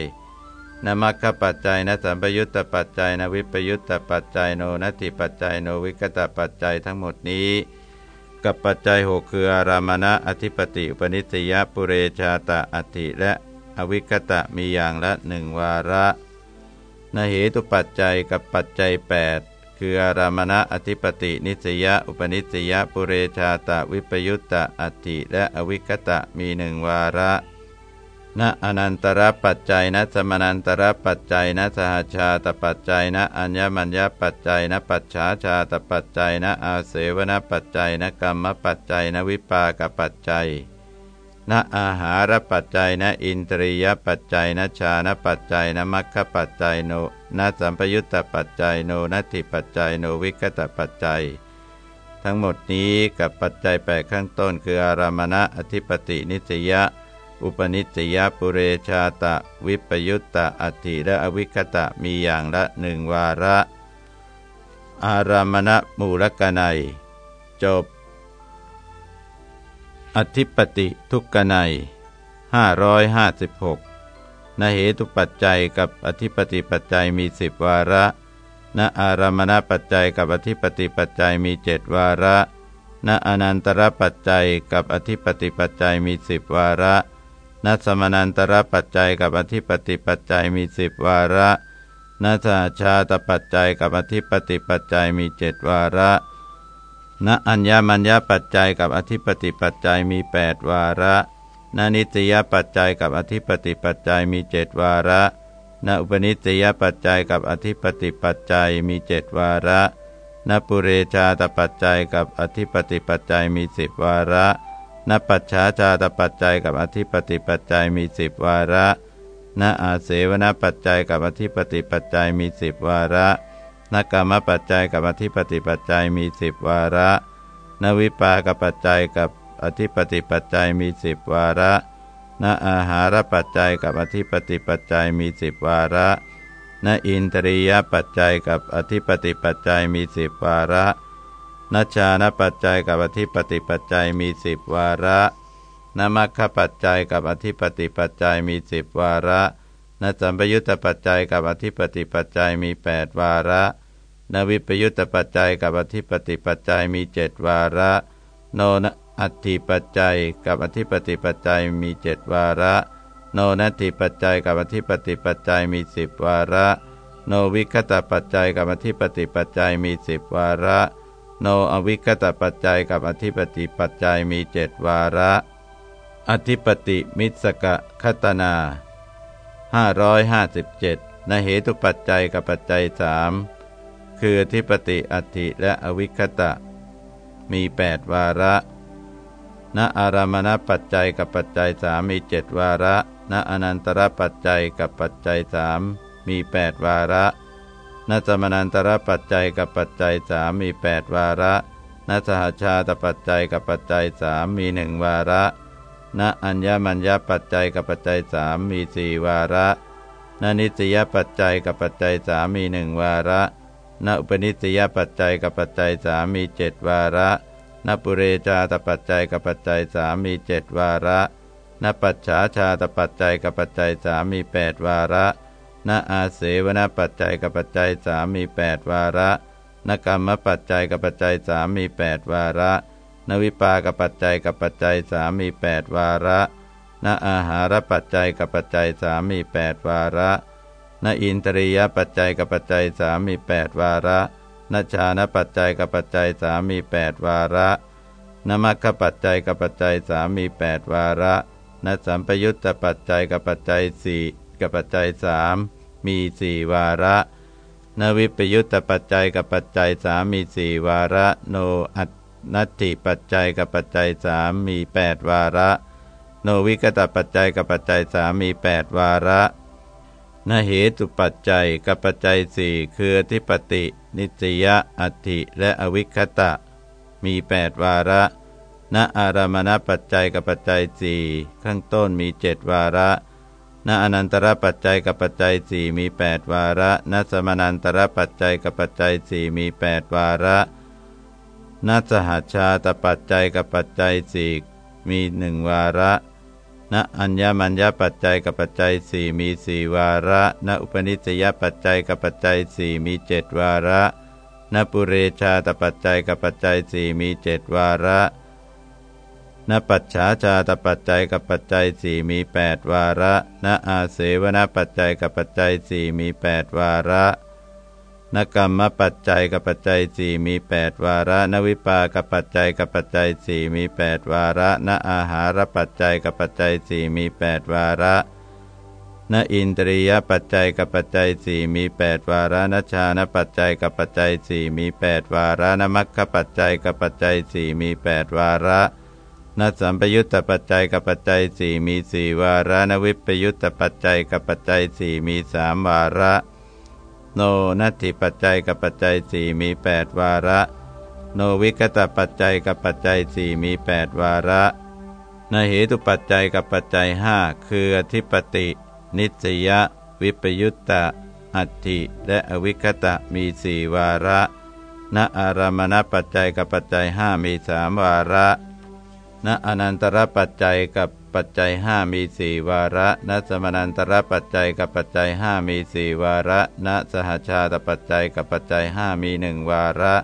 นมัคคปัจจัยนสัมปยุตตปัจจัยนวิปยุตตปัจจัยโนนัตถิปัจจัยโนวิกตปัจจัยทั้งหมดนี้ กับปัจจัยหกคืออารามณะอธิปติอุปนิสยปุเรชาตะอธิและอวิกตะมีอย่างละหนึ่งวาระนเหตุปัจจัยกับปัจจัย 8คคืออารามณะอธิปตินิสยอุปนิสยปุเรชาตะวิปยุตตะอัตติและอวิคตะมีหนึ่งวาระ ณอนันตรปัจจัยณสมนันตรปัจจัยณสหชาตปัจจัยณอัญญมัญญปัจจัยณปัจฉาชาตปัจจัยณอาเสวนปัจจัยณกรรมปัจจัยณวิปากปัจจัยณอาหารปัจจัยณอินทรียปัจจัยณชานปัจจัยณมัคคปัจจัยโนณสัมปยุตตปัจจัยโนนัตถิปัจจัยโนวิกตปัจจัย ทั้งหมดนี้กับปัจจัยแปดข้างต้นคืออารามณะอธิปตินิสย อุปนิสยปุเรชาตะ วิปยุตตะอัติและอวิคตะมีอย่างละหนึ่งวาระ อารามณมูลกนัย จบ อธิปติทุกกนัย556นเหตุปัจจัยกับอธิปติปัจจัยมีสิบวาระณอารามณปัจจัยกับอธิปติปัจจัยมีเจ็ดวาระณอนันตรปัจจัยกับอธิปติปัจจัยมีสิบวาระ นัสมนันตรปัจจัยกับอธิปติปัจจัยมีสิบวาระนัสชาตปัจจัยกับอธิปติปัจจัยมีเจ็ดวาระณอัญญมัญญปัจจัยกับอธิปติปัจจัยมีแปดวาระณนิตยปัจจัยกับอธิปติปัจจัยมีเจ็ดวาระณอุปนิสยปัจจัยกับอธิปติปัจจัยมีเจ็ดวาระณปุเรชาตปัจจัยกับอธิปติปัจจัยมีสิบวาระ นปัจฉาชาตปัจจัยกับอธิปติปัจจัยมีสิบวาระนอาเสวนปัจจัยกับอธิปติปัจจัยมีสิบวาระนกรรมปัจจัยกับอธิปติปัจจัยมีสิบวาระนวิปากปัจจัยกับอธิปติปัจจัยมีสิบวาระนอาหารปัจจัยกับอธิปติปัจจัยมีสิบวาระนอินทรียปัจจัยกับอธิปติปัจจัยมีสิบวาระ นัชานปัจจัยกับอธิปติปัจจัยมีสิบวาระนมัคคปัจจัยกับอธิปติปัจจัยมีสิบวาระนสัมปยุตตปัจจัยกับอธิปติปัจจัยมีแปดวาระนวิปยุตตปัจจัยกับอธิปติปัจจัยมีเจ็ดวาระ โนนอัตถิปัจจัยกับอธิปติปัจจัยมีเจ็ดวาระ โนนัตถิปัจจัยกับอธิปติปัจจัยมีสิบวาระ โนวิคตปัจจัยกับอธิปติปัจจัยมีสิบวาระ โนอวิกตปัจจัยกับอธิปติปัจจัยมีเจ็ดวาระ อธิปติมิสกะคตนา557นเหตุปัจจัยกับปัจจัยสามคืออธิปติอธิและอวิคตะ มีแปดวาระ ณอารามณปัจจัยกับปัจจัยสามมีเจ็ดวาระ ณอนันตรปัจจัยกับปัจจัยสามมีแปดวาระ นสมนันตรปัจจัยกับปัจจัยสามมีแปดวาระนสหชาตปัจจัยกับปัจจัยสามมีหนึ่งวาระณอัญญมัญญปัจจัยกับปัจจัยสามมีสี่วาระณนิสยปัจจัยกับปัจจัยสามมีหนึ่งวาระณอุปนิสยปัจจัยกับปัจจัยสามมีเจ็ดวาระณปุเรชาตปัจจัยกับปัจจัยสามมีเจ็ดวาระณปัจฉาชาตปัจจัยกับปัจจัยสามมีแปดวาระ ณอาเสวนปัจจัยกับปัจจัยสามมีแปดวาระนกรรมปัจจัยกับปัจจัยสามมีแปดวาระ นวิปากับปัจจัยกับปัจจัยสามมีแปดวาระนอาหารปัจจัยกับปัจจัยสามมีแปดวาระนอินทรียปัจจัยกับปัจจัยสามมีแปดวาระนชานปัจจัยกับปัจจัยสามมีแปดวาระนมัคคปัจจัยกับปัจจัยสามมีแปดวาระนสัมปยุตตปัจจัยกับปัจจัยสี่ กับปัจจัยสามมีสี่วาระ นวิปยุตตปัจจัยกับปัจจัยสามมีสี่วาระ โนอัตนัตถิปัจจัยกับปัจจัยสามมีแปดวาระ โนวิกตปัจจัยกับปัจจัยสามมีแปดวาระนเหตุปัจจัยกับปัจจัยสี่คือทิปติ นิสยอัตถิและอวิคตะ มีแปดวาระณอารามณปัจจัยกับปัจจัยสี่ข้างต้นมีเจ็ดวาระ ณอนันตรปัจจัยกับปัจจัยสี่มีแปดวาระณสมานันตรปัจจัยกับปัจจัยสี่มีแปดวาระณสหชาตปัจจัยกับปัจจัยสี่มีหนึ่งวาระณอัญญมัญญปัจจัยกับปัจจัยสี่มีสี่วาระณอุปนิสยปัจจัยกับปัจจัยสี่มีเจ็ดวาระณปุเรชาตปัจจัยกับปัจจัยสี่มีเจ็ดวาระ นปัจฉาชาตปัจจัยกับปัจจัยสี่มีแปดวาระ ณอาเสวนปัจจัยกับปัจจัยสี่มีแปดวาระนกรรมปัจจัยกับปัจจัยสี่มีแปดวาระ นวิปากับปัจจัยกับปัจจัยสี่มีแปดวาระ นอาหารปัจจัยกับปัจจัยสี่มีแปดวาระนอินทรียปัจจัยกับปัจจัยสี่มีแปดวาระนชานปัจจัยกับปัจจัยสี่มีแปดวาระนมัคคปัจจัยกับปัจจัยสี่มีแปดวาระ นสัมปยุตตปัจจัยกับปัจจัยสี่มีสี่วาระนวิปยุตตปัจจัยกับปัจจัยสี่มีสามวาระ โนนัตถิปัจจัยกับปัจจัยสี่มีแปดวาระ โนวิกตปัจจัยกับปัจจัยสี่มีแปดวาระนเหตุปัจจัยกับปัจจัยห้าคืออธิปติ นิสยวิปยุตตะอัตถิและอวิคตะมีสี่วาระ ณอารามณปัจจัยกับปัจจัยห้ามีสามวาระ ณอนันตรปัจจัยกับปัจจัยห้ามีสี่วาระณสมนันตรปัจจัยกับปัจจัยห้ามีสี่วาระณสหชาตปัจจัยกับปัจจัยห้ามีหนึ่งวาระ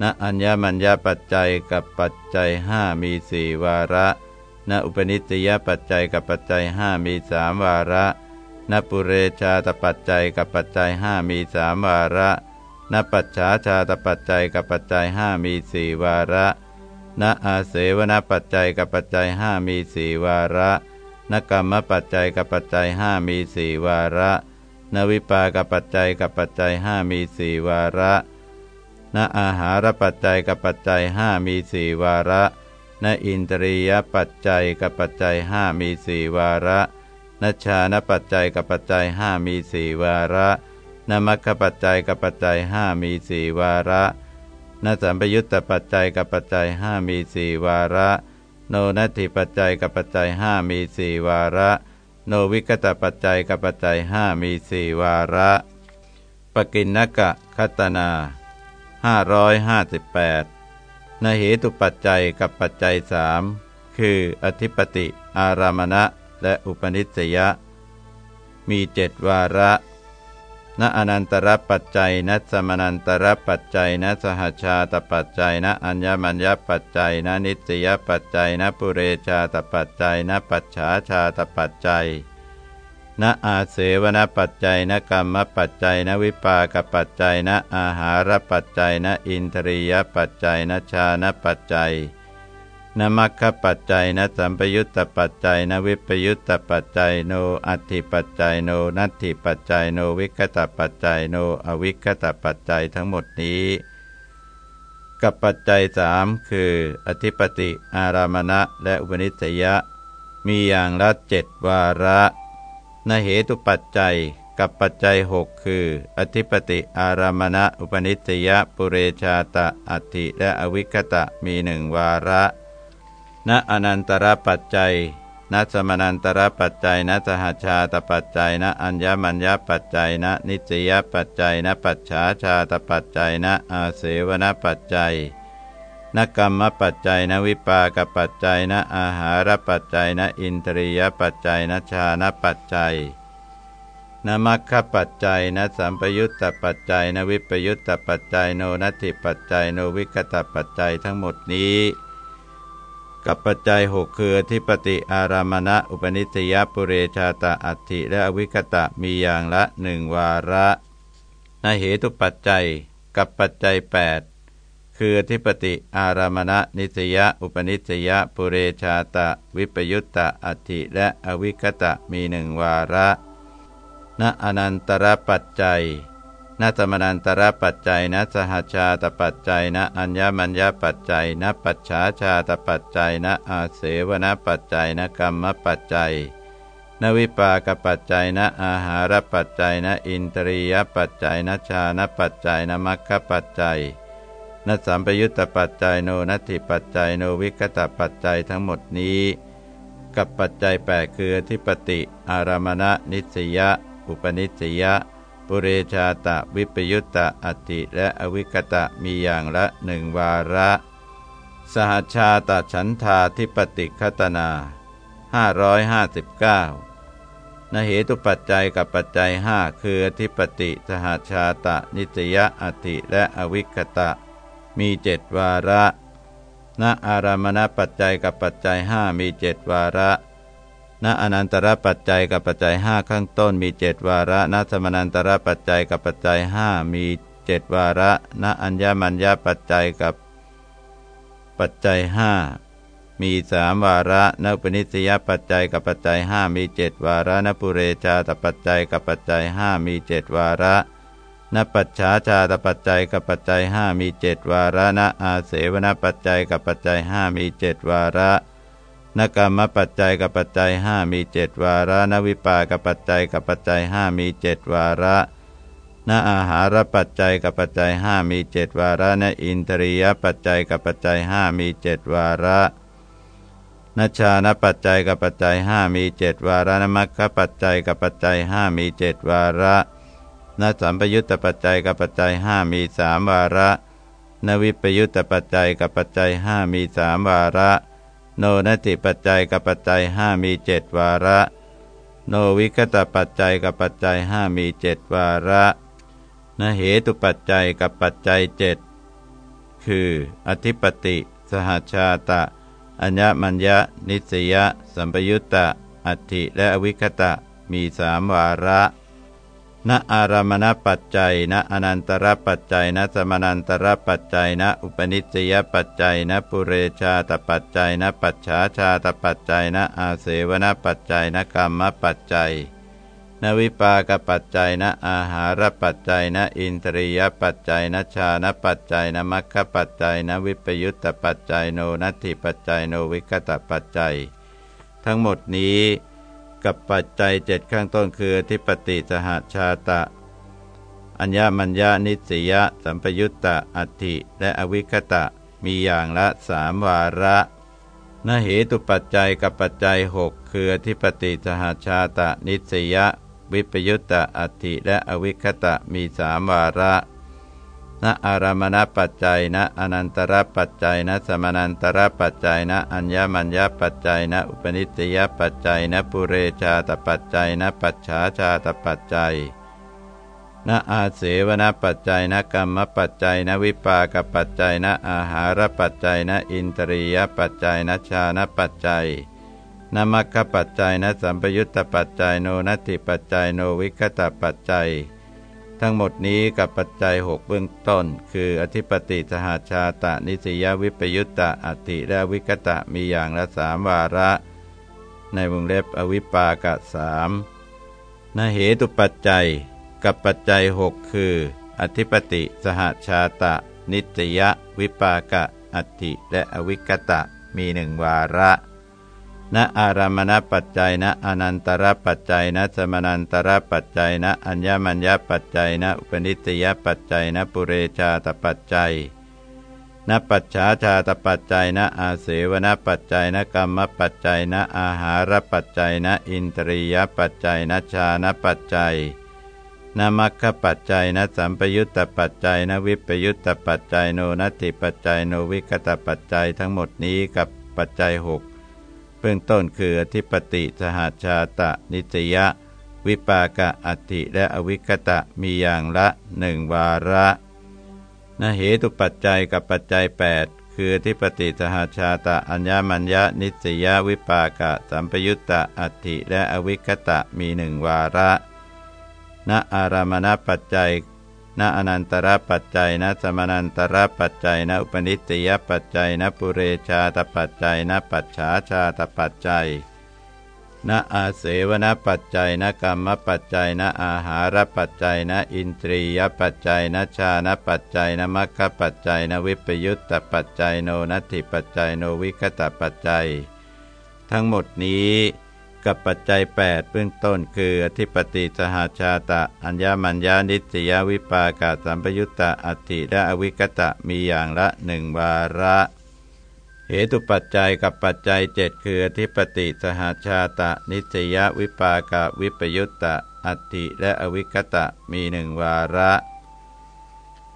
ณอัญญมัญญปัจจัยกับปัจจัยห้ามีสี่วาระณอุปนิสยปัจจัยกับปัจจัยห้ามีสามวาระณปุเรชาตปัจจัยกับปัจจัยห้ามีสามวาระณปัจฉาชาตปัจจัยกับปัจจัยห้ามีสี่วาระ ณอาเสวนปัจจัยกับปัจจัยห้ามีสี่วาระนกรรมปัจจัยกับปัจจัยห้ามีสี่วาระ นวิปากับปัจจัยกับปัจจัยห้ามีสี่วาระนอาหารปัจจัยกับปัจจัยห้ามีสี่วาระนอินทรียปัจจัยกับปัจจัยห้ามีสี่วาระนชานปัจจัยกับปัจจัยห้ามีสี่วาระนมัคคปัจจัยกับปัจจัยห้ามีสี่วาระ นสัมปยุตตปัจจัยกับปัจจัยห้ามีสี่วาระ โนนัตถิปัจจัยกับปัจจัยห้ามีสี่วาระ โนวิกตปัจจัยกับปัจจัยห้ามีสี่วาระ ปกินนกะคัตนาห้าร้อยห้าสิบแปดนเหตุปัจจัยกับปัจจัยสามคืออธิปติ อารามณะ และอุปนิสยะ มีเจ็ดวาระ ณอนันตรปัจจัยณสมนันตรปัจจัยณสหชาตปัจจัยณอัญญมัญญปัจจัยณนิสยปัจจัยณปุเรชาตปัจจัยณปัจฉาชาตปัจจัยณอาเสวนปัจจัยณกรรมปัจจัยณวิปากปัจจัยณอาหารปัจจัยณอินทรียปัจจัยณชานปัจจัย นมัคคปัจจัยนสัมปยุตตปัจจัยนวิปยุตตปัจจัยโนอัติปัจจัยโนนัตถิปัจจัยโนวิกตปัจจัยโนอวิกตปัจจัยทั้งหมดนี้กับปัจจัยสามคือ อธิปติ อารามณะ และอุปนิสัยะ มีอย่างละเจ็ดวาระนเหตุปัจจัยกับปัจจัยหกคือ อธิปติ อารามณะ อุปนิสัยปุเรชาตะอัติและอวิคตะมีหนึ่งวาระ ณอนันตรปัจจัยณสมนันตรปัจจัยณสหชาตปัจจัยณอัญญมัญญปัจจัยณนิสยปัจจัยณปัจฉาชาตปัจจัยณอาเสวนปัจจัยนกรรมปัจจัยนวิปากปัจจัยนอาหารปัจจัยนอินทรียปัจจัยนชานปัจจัยนมัคคปัจจัยนสัมปยุตตปัจจัยนวิปยุตตปัจจัยโนนัตถิปัจจัยโนวิกตปัจจัยทั้งหมดนี้ กับปัจจัยหกคือทิปติอารามณะอุปนิสยปุเรชาตะอัตถิและอวิกตะมีอย่างละหนึ่งวาระนเหตุปัจจัยกับปัจจัย 8 คือทิปติอารามณะนิสยอุปนิสยปุเรชาตะ วิปยุตตะอัตถิและอวิกตะมีหนึ่งวาระณอนันตรปัจจัย นสมนันตรปัจจัยนสหชาตปัจจัยนอัญญมัญญปัจจัยนปัจฉาชาตปัจจัยนอาเสวนปัจจัยนกรรมปัจจัยนวิปากปัจจัยนอาหารปัจจัยนอินตรียปัจจัยนชานปัจจัยนมัคคปัจจัยนสัมปยุตตปัจจัยโนนัตถิปัจจัยโนวิกตปัจจัยทั้งหมดนี้ กับปัจจัยแปดคือทิปติ อารามณนิสยะ อุปนิสยะ ปุเรชาตะวิปยุตตะอติและอวิกตะมีอย่างละหนึ่งวาระ สหชาตฉันทาทิปติคตนา559นเหตุปัจจัยกับปัจจัยห้าคือทิปติสหชาตะนิตยอติและอวิกตะ มีเจ็ดวาระณอารามณปัจจัยกับปัจจัยห้ามีเจ็ดวาระ ณอนันตรปัจจัยกับปัจจัยห้าข้างต้นมีเจ็ดวาระณสมนันตรปัจจัยกับปัจจัยห้ามีเจ็ดวาระณอัญญมัญญปัจจัยกับปัจจัยห้ามีสามวาระนปนิสยปัจจัยกับปัจจัยห้ามีเจ็ดวาระนปุเรชาตปัจจัยกับปัจจัยห้ามีเจ็ดวาระนปัจฉาชาตปัจจัยกับปัจจัยห้ามีเจ็ดวาระนอาเสวนปัจจัยกับปัจจัยห้ามีเจ็ดวาระ นกรรมปัจจัยกับปัจจัยห้ามีเจ็ดวาระนวิปากับปัจจัยกับปัจจัยห้ามีเจ็ดวาระนอาหารปัจจัยกับปัจจัยห้ามีเจ็ดวาระนอินทรียปัจจัยกับปัจจัยห้ามีเจ็ดวาระนชานปัจจัยกับปัจจัยห้ามีเจ็ดวาระนมัคคปัจจัยกับปัจจัยห้ามีเจ็ดวาระนสัมปยุตตปัจจัยกับปัจจัยห้ามีสามวาระ นวิปยุตตปัจจัยกับปัจจัยห้ามีสามวาระ โนนติปัจจัยกับปัจจัยห้ามีเจ็ดวาระ โนวิกตปัจจัยกับปัจจัยห้ามีเจ็ดวาระนเหตุปัจจัยกับปัจจัยเจ็ดคือ อธิปติ สหชาตะ อัญญมัญญนิสยสัมปยุตตะ อัตถิและอวิคตะ มีสามวาระ ณอารามณปัจจัย ณอนันตรปัจจัย ณสมนันตรปัจจัย ณอุปนิสยปัจจัย ณปุเรชาตปัจจัย ณปัจฉาชาตปัจจัย ณอาเสวนปัจจัย ณกรรมปัจจัยนวิปากปัจจัย ณอาหารปัจจัย ณอินทรียปัจจัย ณชานปัจจัย ณมัคคปัจจัย ณวิปยุตตปัจจัย โนนัตถิปัจจัย โนวิคตปัจจัย ทั้งหมดนี้ กับปัจจัยเจ็ดข้างต้นคือทิปติสหชาตะ อัญญมัญญานิสยสัมปยุตตะอัติและอวิคตะมีอย่างละสามวาระนเหตุปัจจัยกับปัจจัยหกคือทิปติสหชาตะนิสยวิปยุตตะอัติและอวิคตะมีสามวาระ ณอารามณปัจจัยณอนันตรปัจจัยณสมนันตรปัจจัยณอัญญมัญญปัจจัยณอุปนิสยปัจจัยณปุเรชาตปัจจัยณปัจฉาชาตปัจจัยณอาเสวนปัจจัยณกรรมปัจจัยณวิปากปัจจัยณอาหารปัจจัยณอินทรียปัจจัยณชานปัจจัยนมัคคปัจจัยนสัมปยุตตปัจจัยโนนัตติปัจจัยโนวิคตปัจจัย ทั้งหมดนี้กับปัจจัยหกเบื้องต้น คืออธิปติสหาชาตะนิสยวิปยุตตะอัติและวิคตะมีอย่างละสามวาระ ในวงเล็บอวิปากะสามนเหตุปัจจัย กับปัจจัยหกคือ อธิปติสหาชาตะ นิสยวิปากะอัติและอวิคตะมีหนึ่งวาระ ณอารามณปัจจัยณอนันตรปัจจัยณสมนันตรปัจจัยณอัญญมัญญปัจจัยณอุปนิสยปัจจัยณปุเรชาตปัจจัยณปัจฉาชาตปัจจัยณอาเสวนปัจจัยณกรรมปัจจัยณอาหารปัจจัยณอินทรียปัจจัยณชานปัจจัยนมัคคปัจจัยนสัมปยุตตปัจจัยนวิปยุตตปัจจัยโนนัตถิปัจจัยโนวิกตปัจจัยทั้งหมดนี้กับปัจจัยหก เบื้องต้นคืออธิปติสหาชาตะนิตยะ วิปากะอัติและอวิคตะมีอย่างละหนึ่งวาระนเหตุปัจจัยกับปัจจัย 8 คือที่ปฏิสหาชาตะอัญญมัญญานิสยวิปากะสัมปยุตตะอัติและอวิคตะมีหนึ่งวาระณอารามณปัจจัย ณอนันตรปัจจัยณสมนันตรปัจจัยณอุปนิสติยปัจจัยณปุเรชาตปัจจัยณปัจฉาชาตปัจจัยณอาเสวนปัจจัยณกรรมปัจจัยณอาหารปัจจัยณอินทรียปัจจัยณชานปัจจัยณมัคคปัจจัยณวิปยุตตปัจจัยโนนัตถิปัจจัยโนวิคตปัจจัย ทั้งหมดนี้ กับปัจจัย8เบื้องต้นคืออธิปติสหาชาตะ อัญญมัญญานิสยวิปากาสัมปยุตตะอัติและอวิกตะมีอย่างละหนึ่งวาระเหตุปัจจัยกับปัจจัยเจ็ดคืออธิปติสหาชาตะ นิสยวิปากาวิปยุตตะอัติและอวิกตะมีหนึ่งวาระ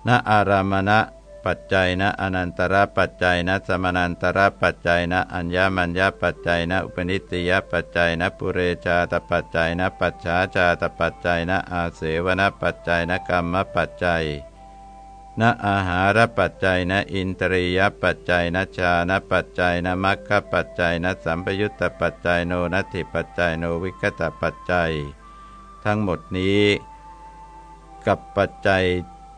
ณอารามณะ ปัจจัยนะอนันตระปัจจัยนะสมนันตระปัจจัยนะอัญญมัญญปัจจัยนะอุปนิสติยปัจจัยนะปุเรชาตปัจจัยนะปัจฉาชาตปัจจัยนะอาเสวนปัจจัยนะกรรมปัจจัยนะอาหารปัจจัยนะอินตรียปัจจัยนะชานะปัจจัยนะมัคคปัจจัยนะสัมปยุตตปัจจัยโนนัตถิปัจจัยโนวิกตปัจจัย ทั้งหมดนี้ กับปัจจัย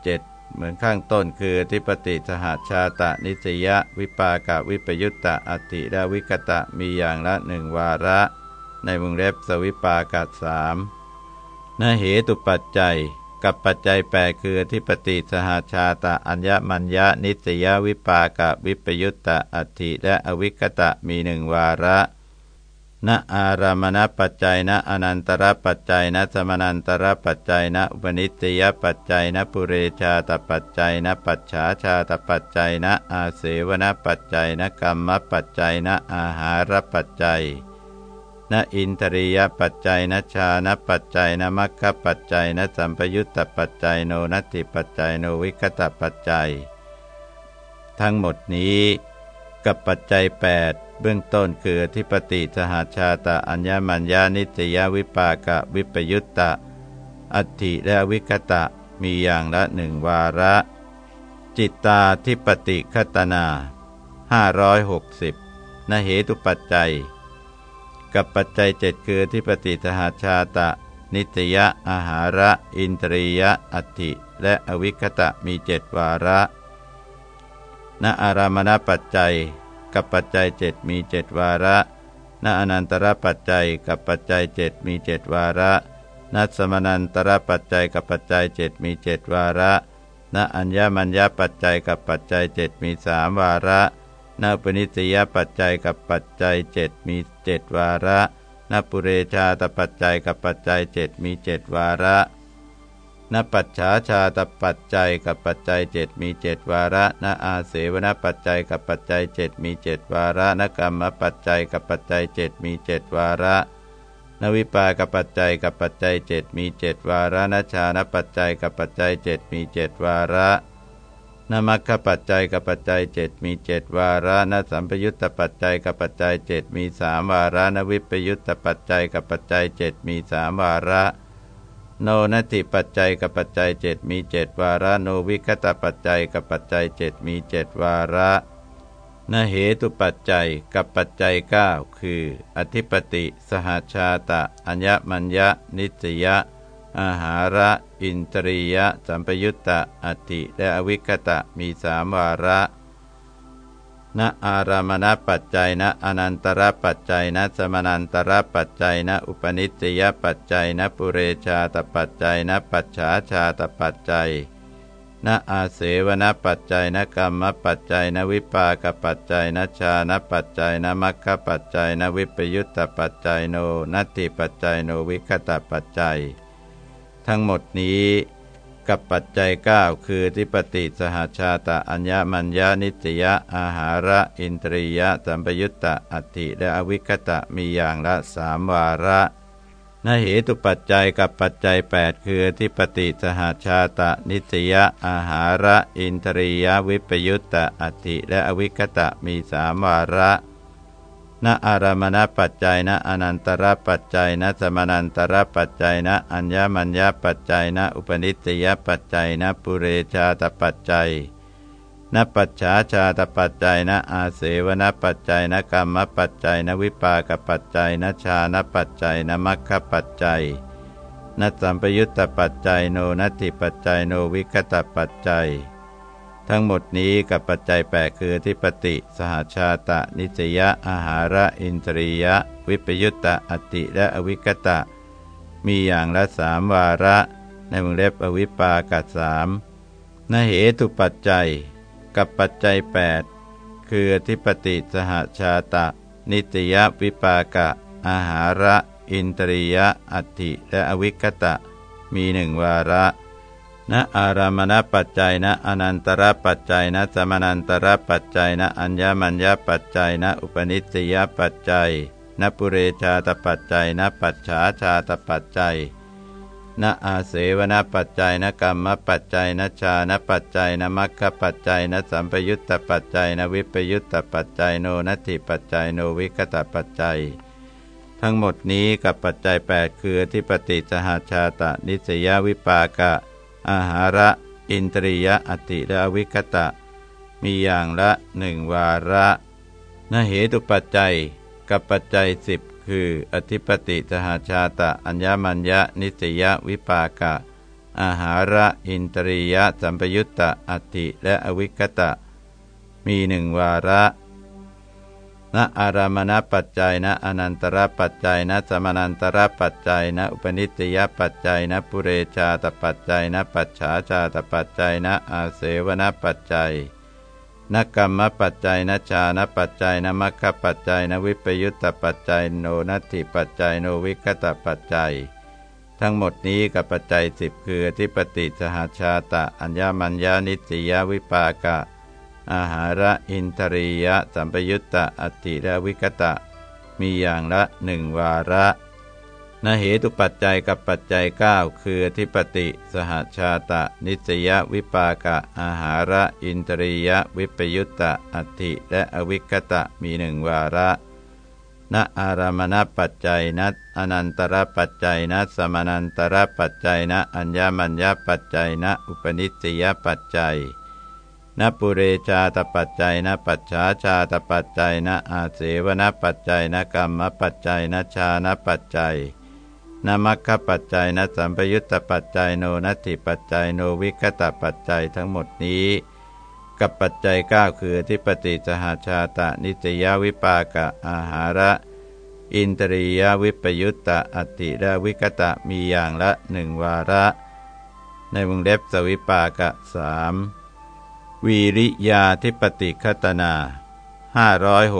เจ็ด เหมือนข้างต้นคือทิปติสหาชาตะนิสยวิปากะวิปยุตตะอติและวิกตะมีอย่างละหนึ่งวาระ ในวงเล็บสวิปากาสามนเหตุปัจจัยกับปัจจัยแปคือทิปติสหาชาตะอัญญมัญญานิสยวิปากะวิปยุตตะอติและอวิกตะมีหนึ่งวาระ ณอารามณปัจจัยณอนันตรปัจจัยณสมนันตรปัจจัยณอุปนิสยปัจจัยณปุเรชาตปัจจัยณปัจฉาชาตปัจจัยณอาเสวนปัจจัยณกรรมปัจจัยณอาหารปัจจัยณอินทรียปัจจัยณชานปัจจัยณมัคคปัจจัยณสัมปยุตตปัจจัยโนนัตติปัจจัยโนวิคตปัจจัย ทั้งหมดนี้กับปัจจัย 8 เบื้องต้นคือทิปติสหาชาตะอัญญมัญญานิตยวิปากะวิปยุตตะ อัตถิและวิคตะมีอย่างละหนึ่งวาระ จิตตาทิปติคตนา560นเหตุปัจจัย กับปัจจัยเจ็ดคือที่ปฏิสหาชาตะ นิตยะอาหาระ อินทรียะอัติและอวิคตะมีเจ็ดวาระ ณอารามณปัจจัย กับปัจจัยเจ็ดมีเจ็ดวาระณอนันตรปัจจัยกับปัจจัยเจ็ดมีเจ็ดวาระนัสมนันตรปัจจัยกับปัจจัยเจ็ดมีเจ็ดวาระณอัญญมัญญปัจจัยกับปัจจัยเจ็ดมีสามวาระนาปนิสยปัจจัยกับปัจจัยเจ็ดมีเจ็ดวาระนปุเรชาตปัจจัยกับปัจจัยเจ็ดมีเจ็ดวาระ นปัจฉาชาตปัจจัยกับปัจจัยเจ็ดมีเจ็ดวาระนอาเสวนปัจจัยกับปัจจัยเจ็ดมีเจ็ดวาระนกรรมปัจจัยกับปัจจัยเจ็ดมีเจ็ดวาระนวิปากปัจจัยกับปัจจัยเจ็ดมีเจ็ดวาระนชานปัจจัยกับปัจจัยเจ็ดมีเจ็ดวาระนมัคคปัจจัยกับปัจจัยเจ็ดมีเจ็ดวาระนสัมปยุตตปัจจัยกับปัจจัยเจ็ดมีสามวาระนวิปยุตตปัจจัยกับปัจจัยเจ็ดมีสามวาระ โนนติปัจจัยกับปัจจัยเจ็ดมีเจ็ดวาระโนวิคตปัจจัยกับปัจจัยเจ็ดมีเจ็ดวาระนเหตุปัจจัยกับปัจจัยเก้าคือ อธิปติ สหชาตะ อัญญมัญญนิสยะ อาหาระ อินตรียะ สัมปยุตตะอติและอวิคตะมีสามวาระ ณอารามณปัจจัยณอนันตรปัจจัยณสมนันตรปัจจัยณอุปนิสยปัจจัยณปุเรชาตปัจจัยณปัจฉาชาตปัจจัยณอาเสวนปัจจัยณกรรมปัจจัยณวิปากปัจจัยณชานปัจจัยณมัคคปัจจัยณวิปยุตตปัจจัยโนนัตติปัจจัยโนวิคตปัจจัย ทั้งหมดนี้ กับปัจจัย 9 คือทิปติสหชาตะอัญญมัญญานิตยะอาหาระ อินทรียะสัมปยุตตะอัติและอวิคตะมีอย่างละสามวาระนเหตุปัจจัยกับปัจจัย 8 คือทิปติสหชาตะนิตยะอาหาระ อินทรียะวิปยุตตะอัติและอวิคตะมีสามวาระ ณอารามณปัจจัยณอนันตรปัจจัยณสมนันตรปัจจัยณอัญญมัญญปัจจัยณอุปนิสยปัจจัยณปุเรชาตปัจจัยนปัจฉาชาตปัจจัยนอาเสวนปัจจัยนกรรมปัจจัยนวิปากปัจจัยนชานปัจจัยนมัคคปัจจัยนสัมปยุตตปัจจัยโนนัตถิปัจจัยโนวิคตปัจจัย ทั้งหมดนี้กับปัจจัยแปคือทิปติ สหชาตะ นิสยะอาหาระอินทรียะ วิปยุตตะอติและอวิกตะ มีอย่างละสามวาระ ในวงเล็บอวิปากัสามนเหตุปัจจัย กับปัจจัย 8 คือทิปติสหชาตะ นิตยวิปากะ อาหาระ อินทรียะอติและอวิกตะ มีหนึ่งวาระ ณอารามณปัจจัยณอนันตรปัจจัยณสมนันตรปัจจัยณอัญญมัญญปัจจัยณอุปนิสยปัจจัยณปุเรชาตปัจจัยณปัจฉาชาตปัจจัยณอาเสวนปัจจัยณกรรมปัจจัยณชานปัจจัยณมัคคปัจจัยณสัมปยุตตปัจจัยณวิปยุตตปัจจัยโนนัตถิปัจจัยโนวิคตปัจจัย ทั้งหมดนี้กับปัจจัย 8 คือที่ปฏิสหาชาตะนิสยวิปากะ อาหาระอินทรียะอติและอวิคตะ มีอย่างละหนึ่งวาระนเหตุปัจจัยกับปัจจัยสิบคืออธิปติสหาชาตะอัญญมัญญะนิสยวิปากะ อาหาระอินตรียะสัมปยุตตะอติและอวิคตะ มีหนึ่งวาระ ณอารามณปัจจัยณอนันตรปัจจัยณสมนันตรปัจจัยณอุปนิสยปัจจัยณปุเรชาตปัจจัยณปัจฉาชาตปัจจัยณอาเสวนปัจจัยนกรรมปัจจัยนชานปัจจัยนมัคคปัจจัยนวิปยุตตปัจจัยโนนัตถิปัจจัยโนวิคตปัจจัย ทั้งหมดนี้กับปัจจัยสิบคือทิปติสหาชาตะ อัญญมัญญานิสยวิปากะ อาหาระอินทรียะสัมปยุตตะอติระวิกตะ มีอย่างละหนึ่งวาระนเหตุปัจจัยกับปัจจัย 9 คือทิปติ สหชาตะ นิสยวิปากะ อาหาระอินทรียะวิปยุตตะอติและอวิกตะมีหนึ่งวาระณอารามณปัจจัยนัอนันตรปัจจัยนสมานันตรปัจจัยนอัญญมัญญปัจจัยนอุปนิสสยปัจจัย นปุเรชาตปัจจัยนปัจฉาชาตปัจจัยนอาเสวนปัจจัยนกรรมปัจจัยนชานปัจจัยนมัคคปัจจัยนสัมปยุตตปัจจัยโนนัตถิปัจจัยโนวิคตปัจจัยทั้งหมดนี้ กับปัจจัย9คือทิปติสหาชาตะนิจยวิปากะอาหาระ อินตรียวิปยุตตะอติและวิกตะมีอย่างละหนึ่งวาระ ในวงเล็บสวิปากะสาม วีริยาทิปติคตนา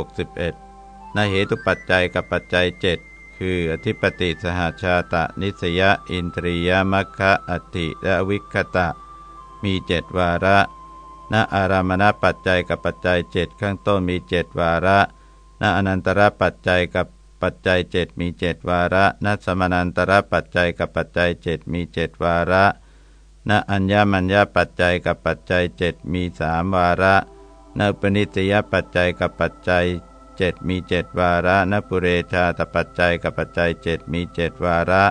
561นเหตุปัจจัยกับปัจจัยเจ็ดคืออธิปติสหาชาตะนิสยอินทรียมัคคะอติและวิคตะ มีเจ็ดวาระณอารามณปัจจัยกับปัจจัยเจ็ดข้างต้นมีเจ็ดวาระณอนันตรปัจจัยกับปัจจัยเจ็ดมีเจ็ดวาระณสมานันตรปัจจัยกับปัจจัยเจ็ดมีเจ็ดวาระ ณอัญญมัญญปัจจัยกับปัจจัยเจ็ดมีสามวาระณปนิสยปัจจัยกับปัจจัยเจ็ดมีเจ็ดวาระนปุเรชาตปัจจัยกับปัจจัยเจ็ดมีเจ็ดวาระ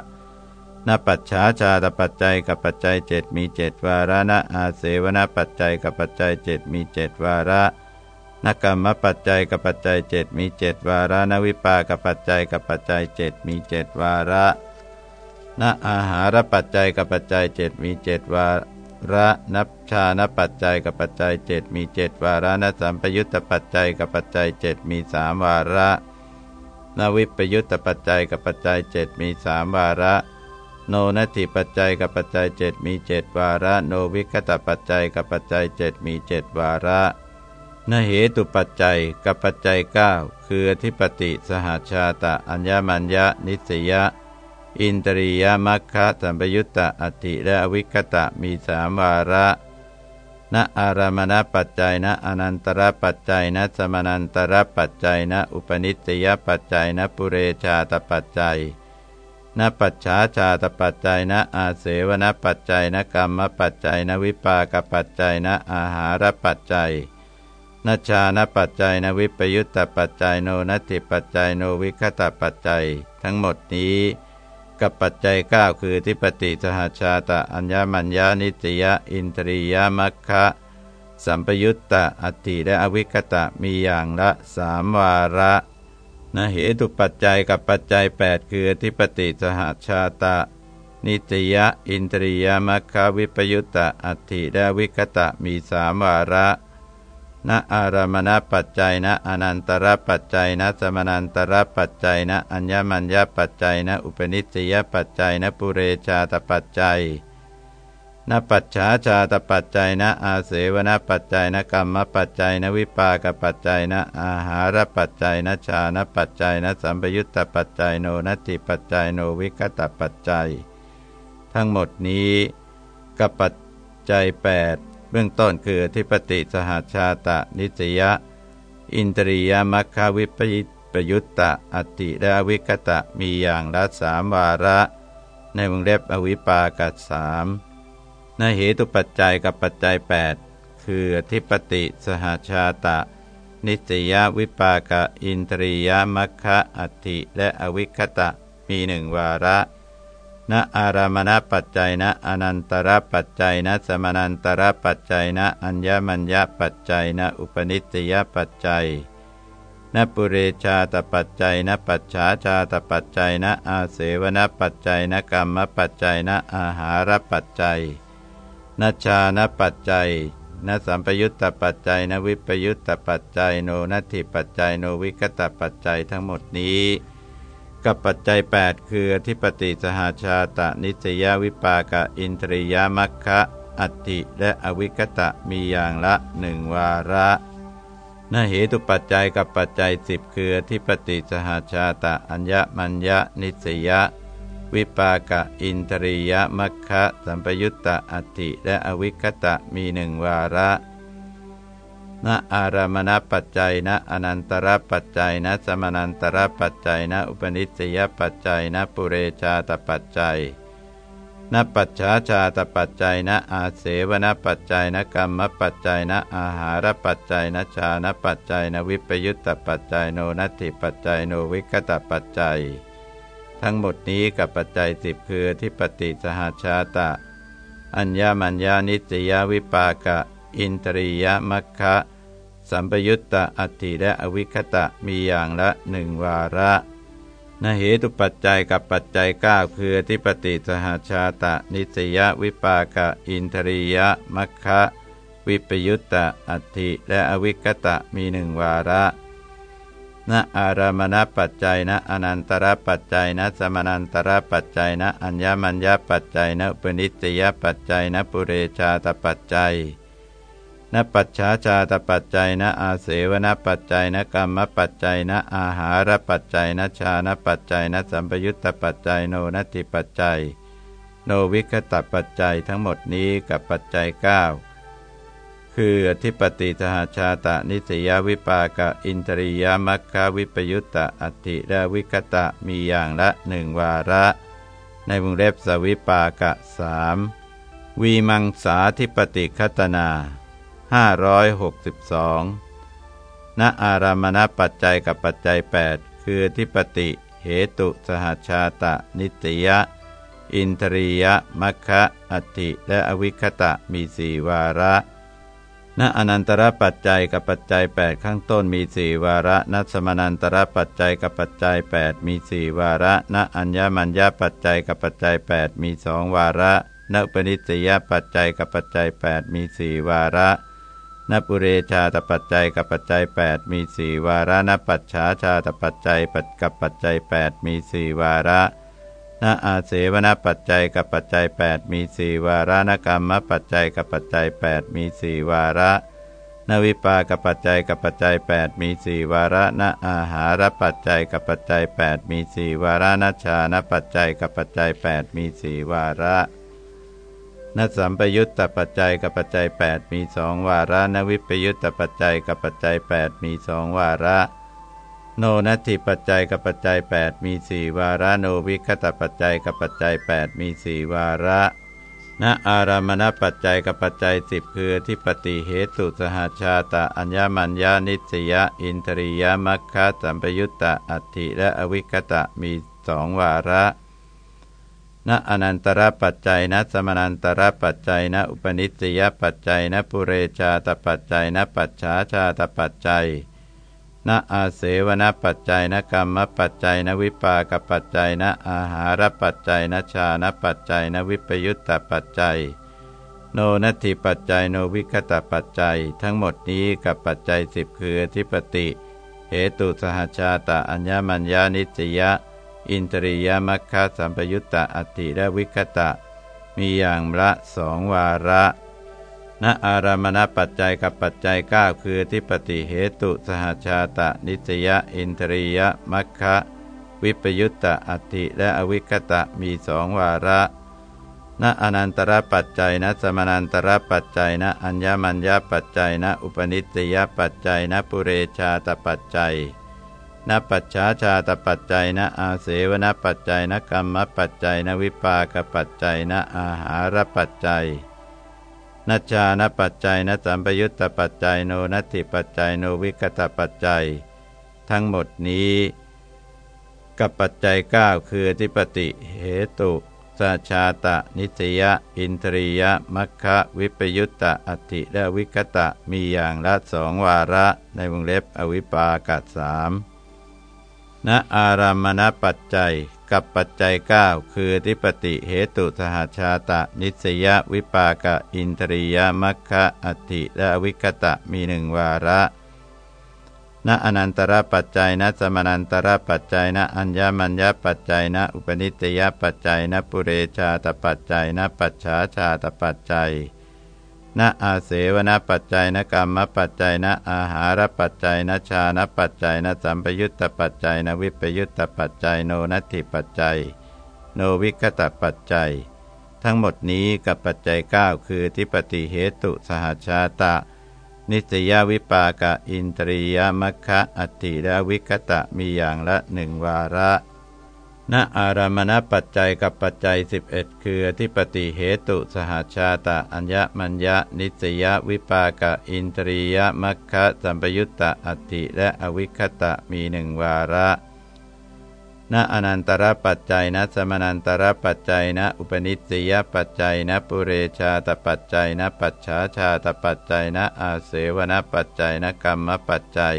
นปัจฉาชาตปัจจัยกับปัจจัยเจ็ดมีเจ็ดวาระนอาเสวนปัจจัยกับปัจจัยเจ็ดมีเจ็ดวาระนกรรมปัจจัยกับปัจจัยเจ็ดมีเจ็ดวาระนวิปากับปัจจัยกับปัจจัยเจ็ดมีเจ็ดวาระ นอาหารปัจจัยกับปัจจัยเจ็ดมีเจ็ดวาระนับชานปัจจัยกับปัจจัยเจ็ดมีเจ็ดวาระนสัมปยุตตปัจจัยกับปัจจัยเจ็ดมีสามวาระนวิปยุตตปัจจัยกับปัจจัยเจ็ดมีสามวาระ โนนัตถิปัจจัยกับปัจจัยเจ็ดมีเจ็ดวาระ โนวิคตปัจจัยกับปัจจัยเจ็ดมีเจ็ดวาระนเหตุปัจจัยกับปัจจัย 9 คืออธิปติ สหชาตะ อัญญมัญญะ นิสยะ อินตรียมัคคะสัมปยุตตะอติและอวิคตะมีสามวาระณอารามณปัจจัยณอนันตระปัจจัยณสมานันตระปัจจัยณอุปนิสยปัจจัยณปุเรชาตปัจจัยณปัจฉาชาตปัจจัยณอาเสวนปัจจัยณกรรมปัจจัยณวิปากปัจจัยณอาหารปัจจัยนชานปัจจัยนวิปยุตตปัจจัยโนนัตติปัจจัยโนวิคตปัจจัย ทั้งหมดนี้ กับปัจจัย 9 คือทิปติสหชาตะอัญญมัญญานิตยะอินทรียมัคคะสัมปยุตตะอติและอวิคตะมีอย่างละสามวาระนะเหตุปัจจัยกับปัจจัย 8 คือทิปติสหชาตะ นิตยะอินทรียมัคคะวิปยุตตะอติและวิคตะมีสามวาระ ณอารามณปัจจัยณอนันตรปัจจัยณสมนันตรปัจจัยณอัญญมัญญปัจจัยณอุปนิสยปัจจัยณปุเรชาตปัจจัยนปัจฉาชาตปัจจัยนะอาเสวนปัจจัยนกรรมปัจจัยนวิปากปัจจัยนะอาหารปัจจัยนชานปัจจัยนสัมปยุตตปัจจัยโนนัตติปัจจัยโนวิกตปัจจัย ทั้งหมดนี้กับปัจจัย8 เบื้องต้นคือทิปติสหาชาตะนิสยะ อินตรียมัคคาวิปประยุตตะอติและวิกตะมีอย่างละสามวาระ ในวงเล็บอวิปากัสามในเหตุปัจจัยกับปัจจัย 8 คือทิปติสหาชาตะ นิสยวิปากะอินตรียมัคคะอติและอวิคตะมีหนึ่งวาระ ณอารามณปัจจัยณอนันตรปัจจัยณสมานันตรปัจจัยณอัญญมัญญปัจจัยณอุปนิสติยปัจจัยณปุเรชาตปัจจัยณปัจฉาชาตปัจจัยณอาเสวนปัจจัยณกรรมปัจจัยณอาหารปัจจัยณชานปัจจัยณสัมปยุตตปัจจัยณวิปยุตตปัจจัยโนนัตถิปัจจัยโนวิกตปัจจัยทั้งหมดนี้ กับปัจจัย 8 คืออธิปติสหาชาตะนิสยวิปากะอินทรียมัคคะอัตติและอวิกตะมีอย่างละหนึ่งวาระนเหตุปัจจัยกับปัจจัยสิบคืออธิปติสหาชาตะอัญญมัญญนิสยวิปากะอินทรียมัคคะสัมปยุตตะอัติและอวิคตะมีหนึ่งวาระ ณอารามณปัจจัยณอนันตรปัจจัยณสมนันตรปัจจัยณอุปนิสัยปัจจัยณปุเรชาตปัจจัยณปัจฉาชาตปัจจัยณอาเสวนปัจจัยณกรรมปัจจัยณอาหารปัจจัยณชานปัจจัยณวิปยุตตปัจจัยโนนัตถิปัจจัยโนวิกตปัจจัย ทั้งหมดนี้กับปัจจัยสิบคือที่ปฏิสหาชาตะ อัญญามัญญานิจยวิปากะ อินตรียมัคคะสัมปยุตตะอัติและอวิคตะมีอย่างละหนึ่งวาระนเหตุปัจจัยกับปัจจัยก้าคือที่ปฏิสหาชาตะนิสยวิปากะอินทรียมัคคะวิปยุตตะอัติและอวิคตะมีหนึ่งวาระณอารามณปัจจัยณอนันตรปัจจัยณสมานันตรปัจจัยณอัญญมัญญปัจจัยณอุปนิสตยปัจจัยณปุเรชาตปัจจัย ณปัจฉาชาตปัจจัยณอาเสวนปัจจัยณกรรมปัจจัยณอาหารปัจจัยณชานปัจจัยณสัมปยุตตปัจจัยโนนัติปัจจัย โนวิคตปัจจัยทั้งหมดนี้กับปัจจัย 9 คืออธิปติสหาชาตะนิสยวิปากะอินทรียมัคคาวิปยุตตะอัติและวิคตะมีอย่างละหนึ่งวาระ ในวงเล็บสวิปากะสามวีมังสาธิปติคตนา 562ณอารามณปัจจัยกับปัจจัย 8 คือทิปติเหตุสหชาตะ นิตยะ อินทรียะมัคคะอัติและอวิคตะมีสี่วาระณอนันตรปัจจัยกับปัจจัย 8 ข้างต้นมีสี่วาระณสมานันตรปัจจัยกับปัจจัย 8 มีสี่วาระณอัญญมัญญปัจจัยกับปัจจัย 8 มีสองวาระณปนิสยปัจจัยกับปัจจัย 8 มีสี่วาระ ณปุเรชาตปัจจัยกับปัจจัย 8 มีสี่วาระณปัจฉาชาตปัจจัยกับปัจจัย 8 มีสี่วาระณอาเสวนปัจจัยกับปัจจัย 8 มีสี่วาระนกรรมปัจจัยกับปัจจัย 8 มีสี่วาระนวิปากปัจจัยกับปัจจัย 8 มีสี่วาระนอาหารปัจจัยกับปัจจัย 8 มีสี่วาระนชานปัจจัยกับปัจจัย 8 มีสี่วาระ นสัมปยุตตปัจจัยกับปัจจัย 8 มีสองวาระนวิปยุตตปัจจัยกับปัจจัย 8 มีสองวาระ โนนัตถิปัจจัยกับปัจจัย 8 มีสี่วาระโนวิคตปัจจัยกับปัจจัย 8 มีสี่วาระณอารามณปัจจัยกับปัจจัยสิบคือที่ปฏิเหตุสหาชาตะอัญญมัญญานิสยอินทรียมัคคะสัมปยุตตะอัตถิและอวิคตะมีสองวาระ ณอนันตรปัจจัยณสมานันตรปัจจัยณอุปนิสยปัจจัยณปุเรชาตปัจจัยณปัจฉาชาตปัจจัยณอาเสวนปัจจัยนกรรมปัจจัยนวิปากปัจจัยนอาหารปัจจัยนชานปัจจัยนวิปยุตตปัจจัย โนนัตถิปัจจัยโนวิคตปัจจัย ทั้งหมดนี้กับปัจจัยสิบคือทิปติ เหตุสหชาตะอัญญมัญญานิจยะ อินตริยมัคคะสัมปยุตตะอัติและวิคตะ มีอย่างละสองวาระณอารามณปัจจัยกับปัจจัย 9 คือทิปติเหตุสหชาตะ นิสยอินทรียมัคคะวิปยุตตะอัติและอวิคตะมีสองวาระณอนันตรปัจจัยณสมนันตรปัจจัยณอัญญมัญญปัจจัยณอุปนิสยปัจจัยณปุเรชาตปัจจัย ณปัจฉาชาตปัจจัยณอาเสวนปัจจัยณกรรมปัจจัยณวิปากปัจจัยณอาหารปัจจัยนัจจานปัจจัยนสัมปยุตตปัจจัยโนนัตถิปัจจัยโนวิกตปัจจัย ทั้งหมดนี้กับปัจจัย 9 คือทิปติเหตุสชาตะ นิสยอินทรียะมัคคะวิปยุตตะอัติและวิคตะมีอย่างละสองวาระในวงเล็บอวิปากัดสาม ณอารามณปัจจัยกับปัจจัย 9 คือทิปติเหตุสหชาตะ นิสยวิปากะอินทรียมัคคะอัติและวิคตะมีหนึ่งวาระณอนันตรปัจจัยณสมนันตรปัจจัยณอัญญมัญญปัจจัยณอุปนิสยปัจจัยณปุเรชาตปัจจัยณปัจฉาชาตปัจจัย ณอาเสวนปัจจัยณกรรมปัจจัยณอาหารปัจจัยณชานปัจจัยณสัมปยุตตปัจจัยณวิปยุตตปัจจัยโนนัตถิปัจจัย โนวิกตปัจจัย ทั้งหมดนี้กับปัจจัย 9 คือทิปติเหตุสหชาตะ นิสยวิปากะอินตรียมัคคะอตติและวิคตะมีอย่างละหนึ่งวาระ ณอารามณปัจจัยกับปัจจัย 11 คืออธิปติเหตุสหชาตะอัญญมัญญนิสยวิปากะอินตรียมัคคะสัมปยุตตะอัตติและอวิคตะมีหนึ่งวาระณอนันตรปัจจัยณสมนันตรปัจจัยณอุปนิสยปัจจัยณปุเรชาตปัจจัยณปัจฉาชาตปัจจัยณอาเสวนปัจจัยณกรรมปัจจัย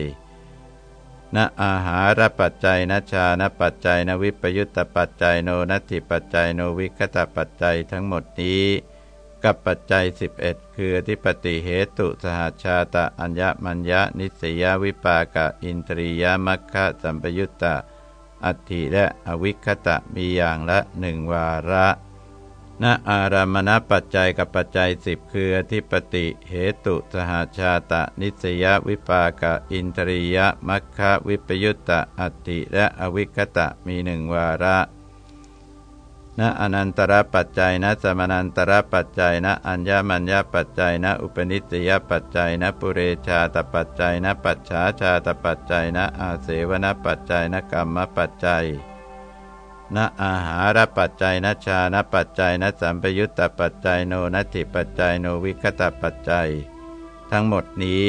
ณอาหารปัจจัยณชานปัจจัยณวิปยุตตปัจจัยโนนัตถิปัจจัยโนวิคตปัจจัยทั้งหมดนี้ กับปัจจัย 11 คือทิปติเหตุสหชาตะอัญญมัญญนิสยวิปากะอินทรียมัคคะสัมปยุตตะอัตถิและอวิคตะมีอย่างละหนึ่งวาระ ณอารามณปัจจัยกับปัจจัยสิบคืออธิปติเหตุสหาชาตะ นิสยวิปากะอินทรียมัคคะวิปยุตตะอัตติและอวิคตะมีหนึ่งวาระณอนันตรปัจจัยณสมนันตรปัจจัยณอัญญมัญญปัจจัยณอุปนิสยปัจจัยณปุเรชาตปัจจัยณปัจฉาชาตปัจจัยณอาเสวนปัจจัยณกรรมปัจจัย ณอาหารปัจจัยณชานปัจจัยณสัมปยุตตปัจจัยโนนัตถิปัจจัยโนวิคตปัจจัย ทั้งหมดนี้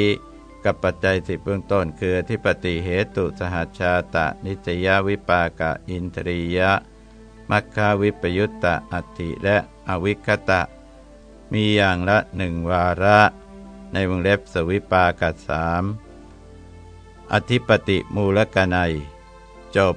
กับปัจจัยสิบเบื้องต้นคือที่ปฏิเหตุสหชาตะ นิจยวิปากะอินทรียะมัคคาวิปยุตตะอัติและอวิคตะ มีอย่างละหนึ่งวาระ ในวงเล็บสวิปากัสสามอธิปติมูลกนัย จบ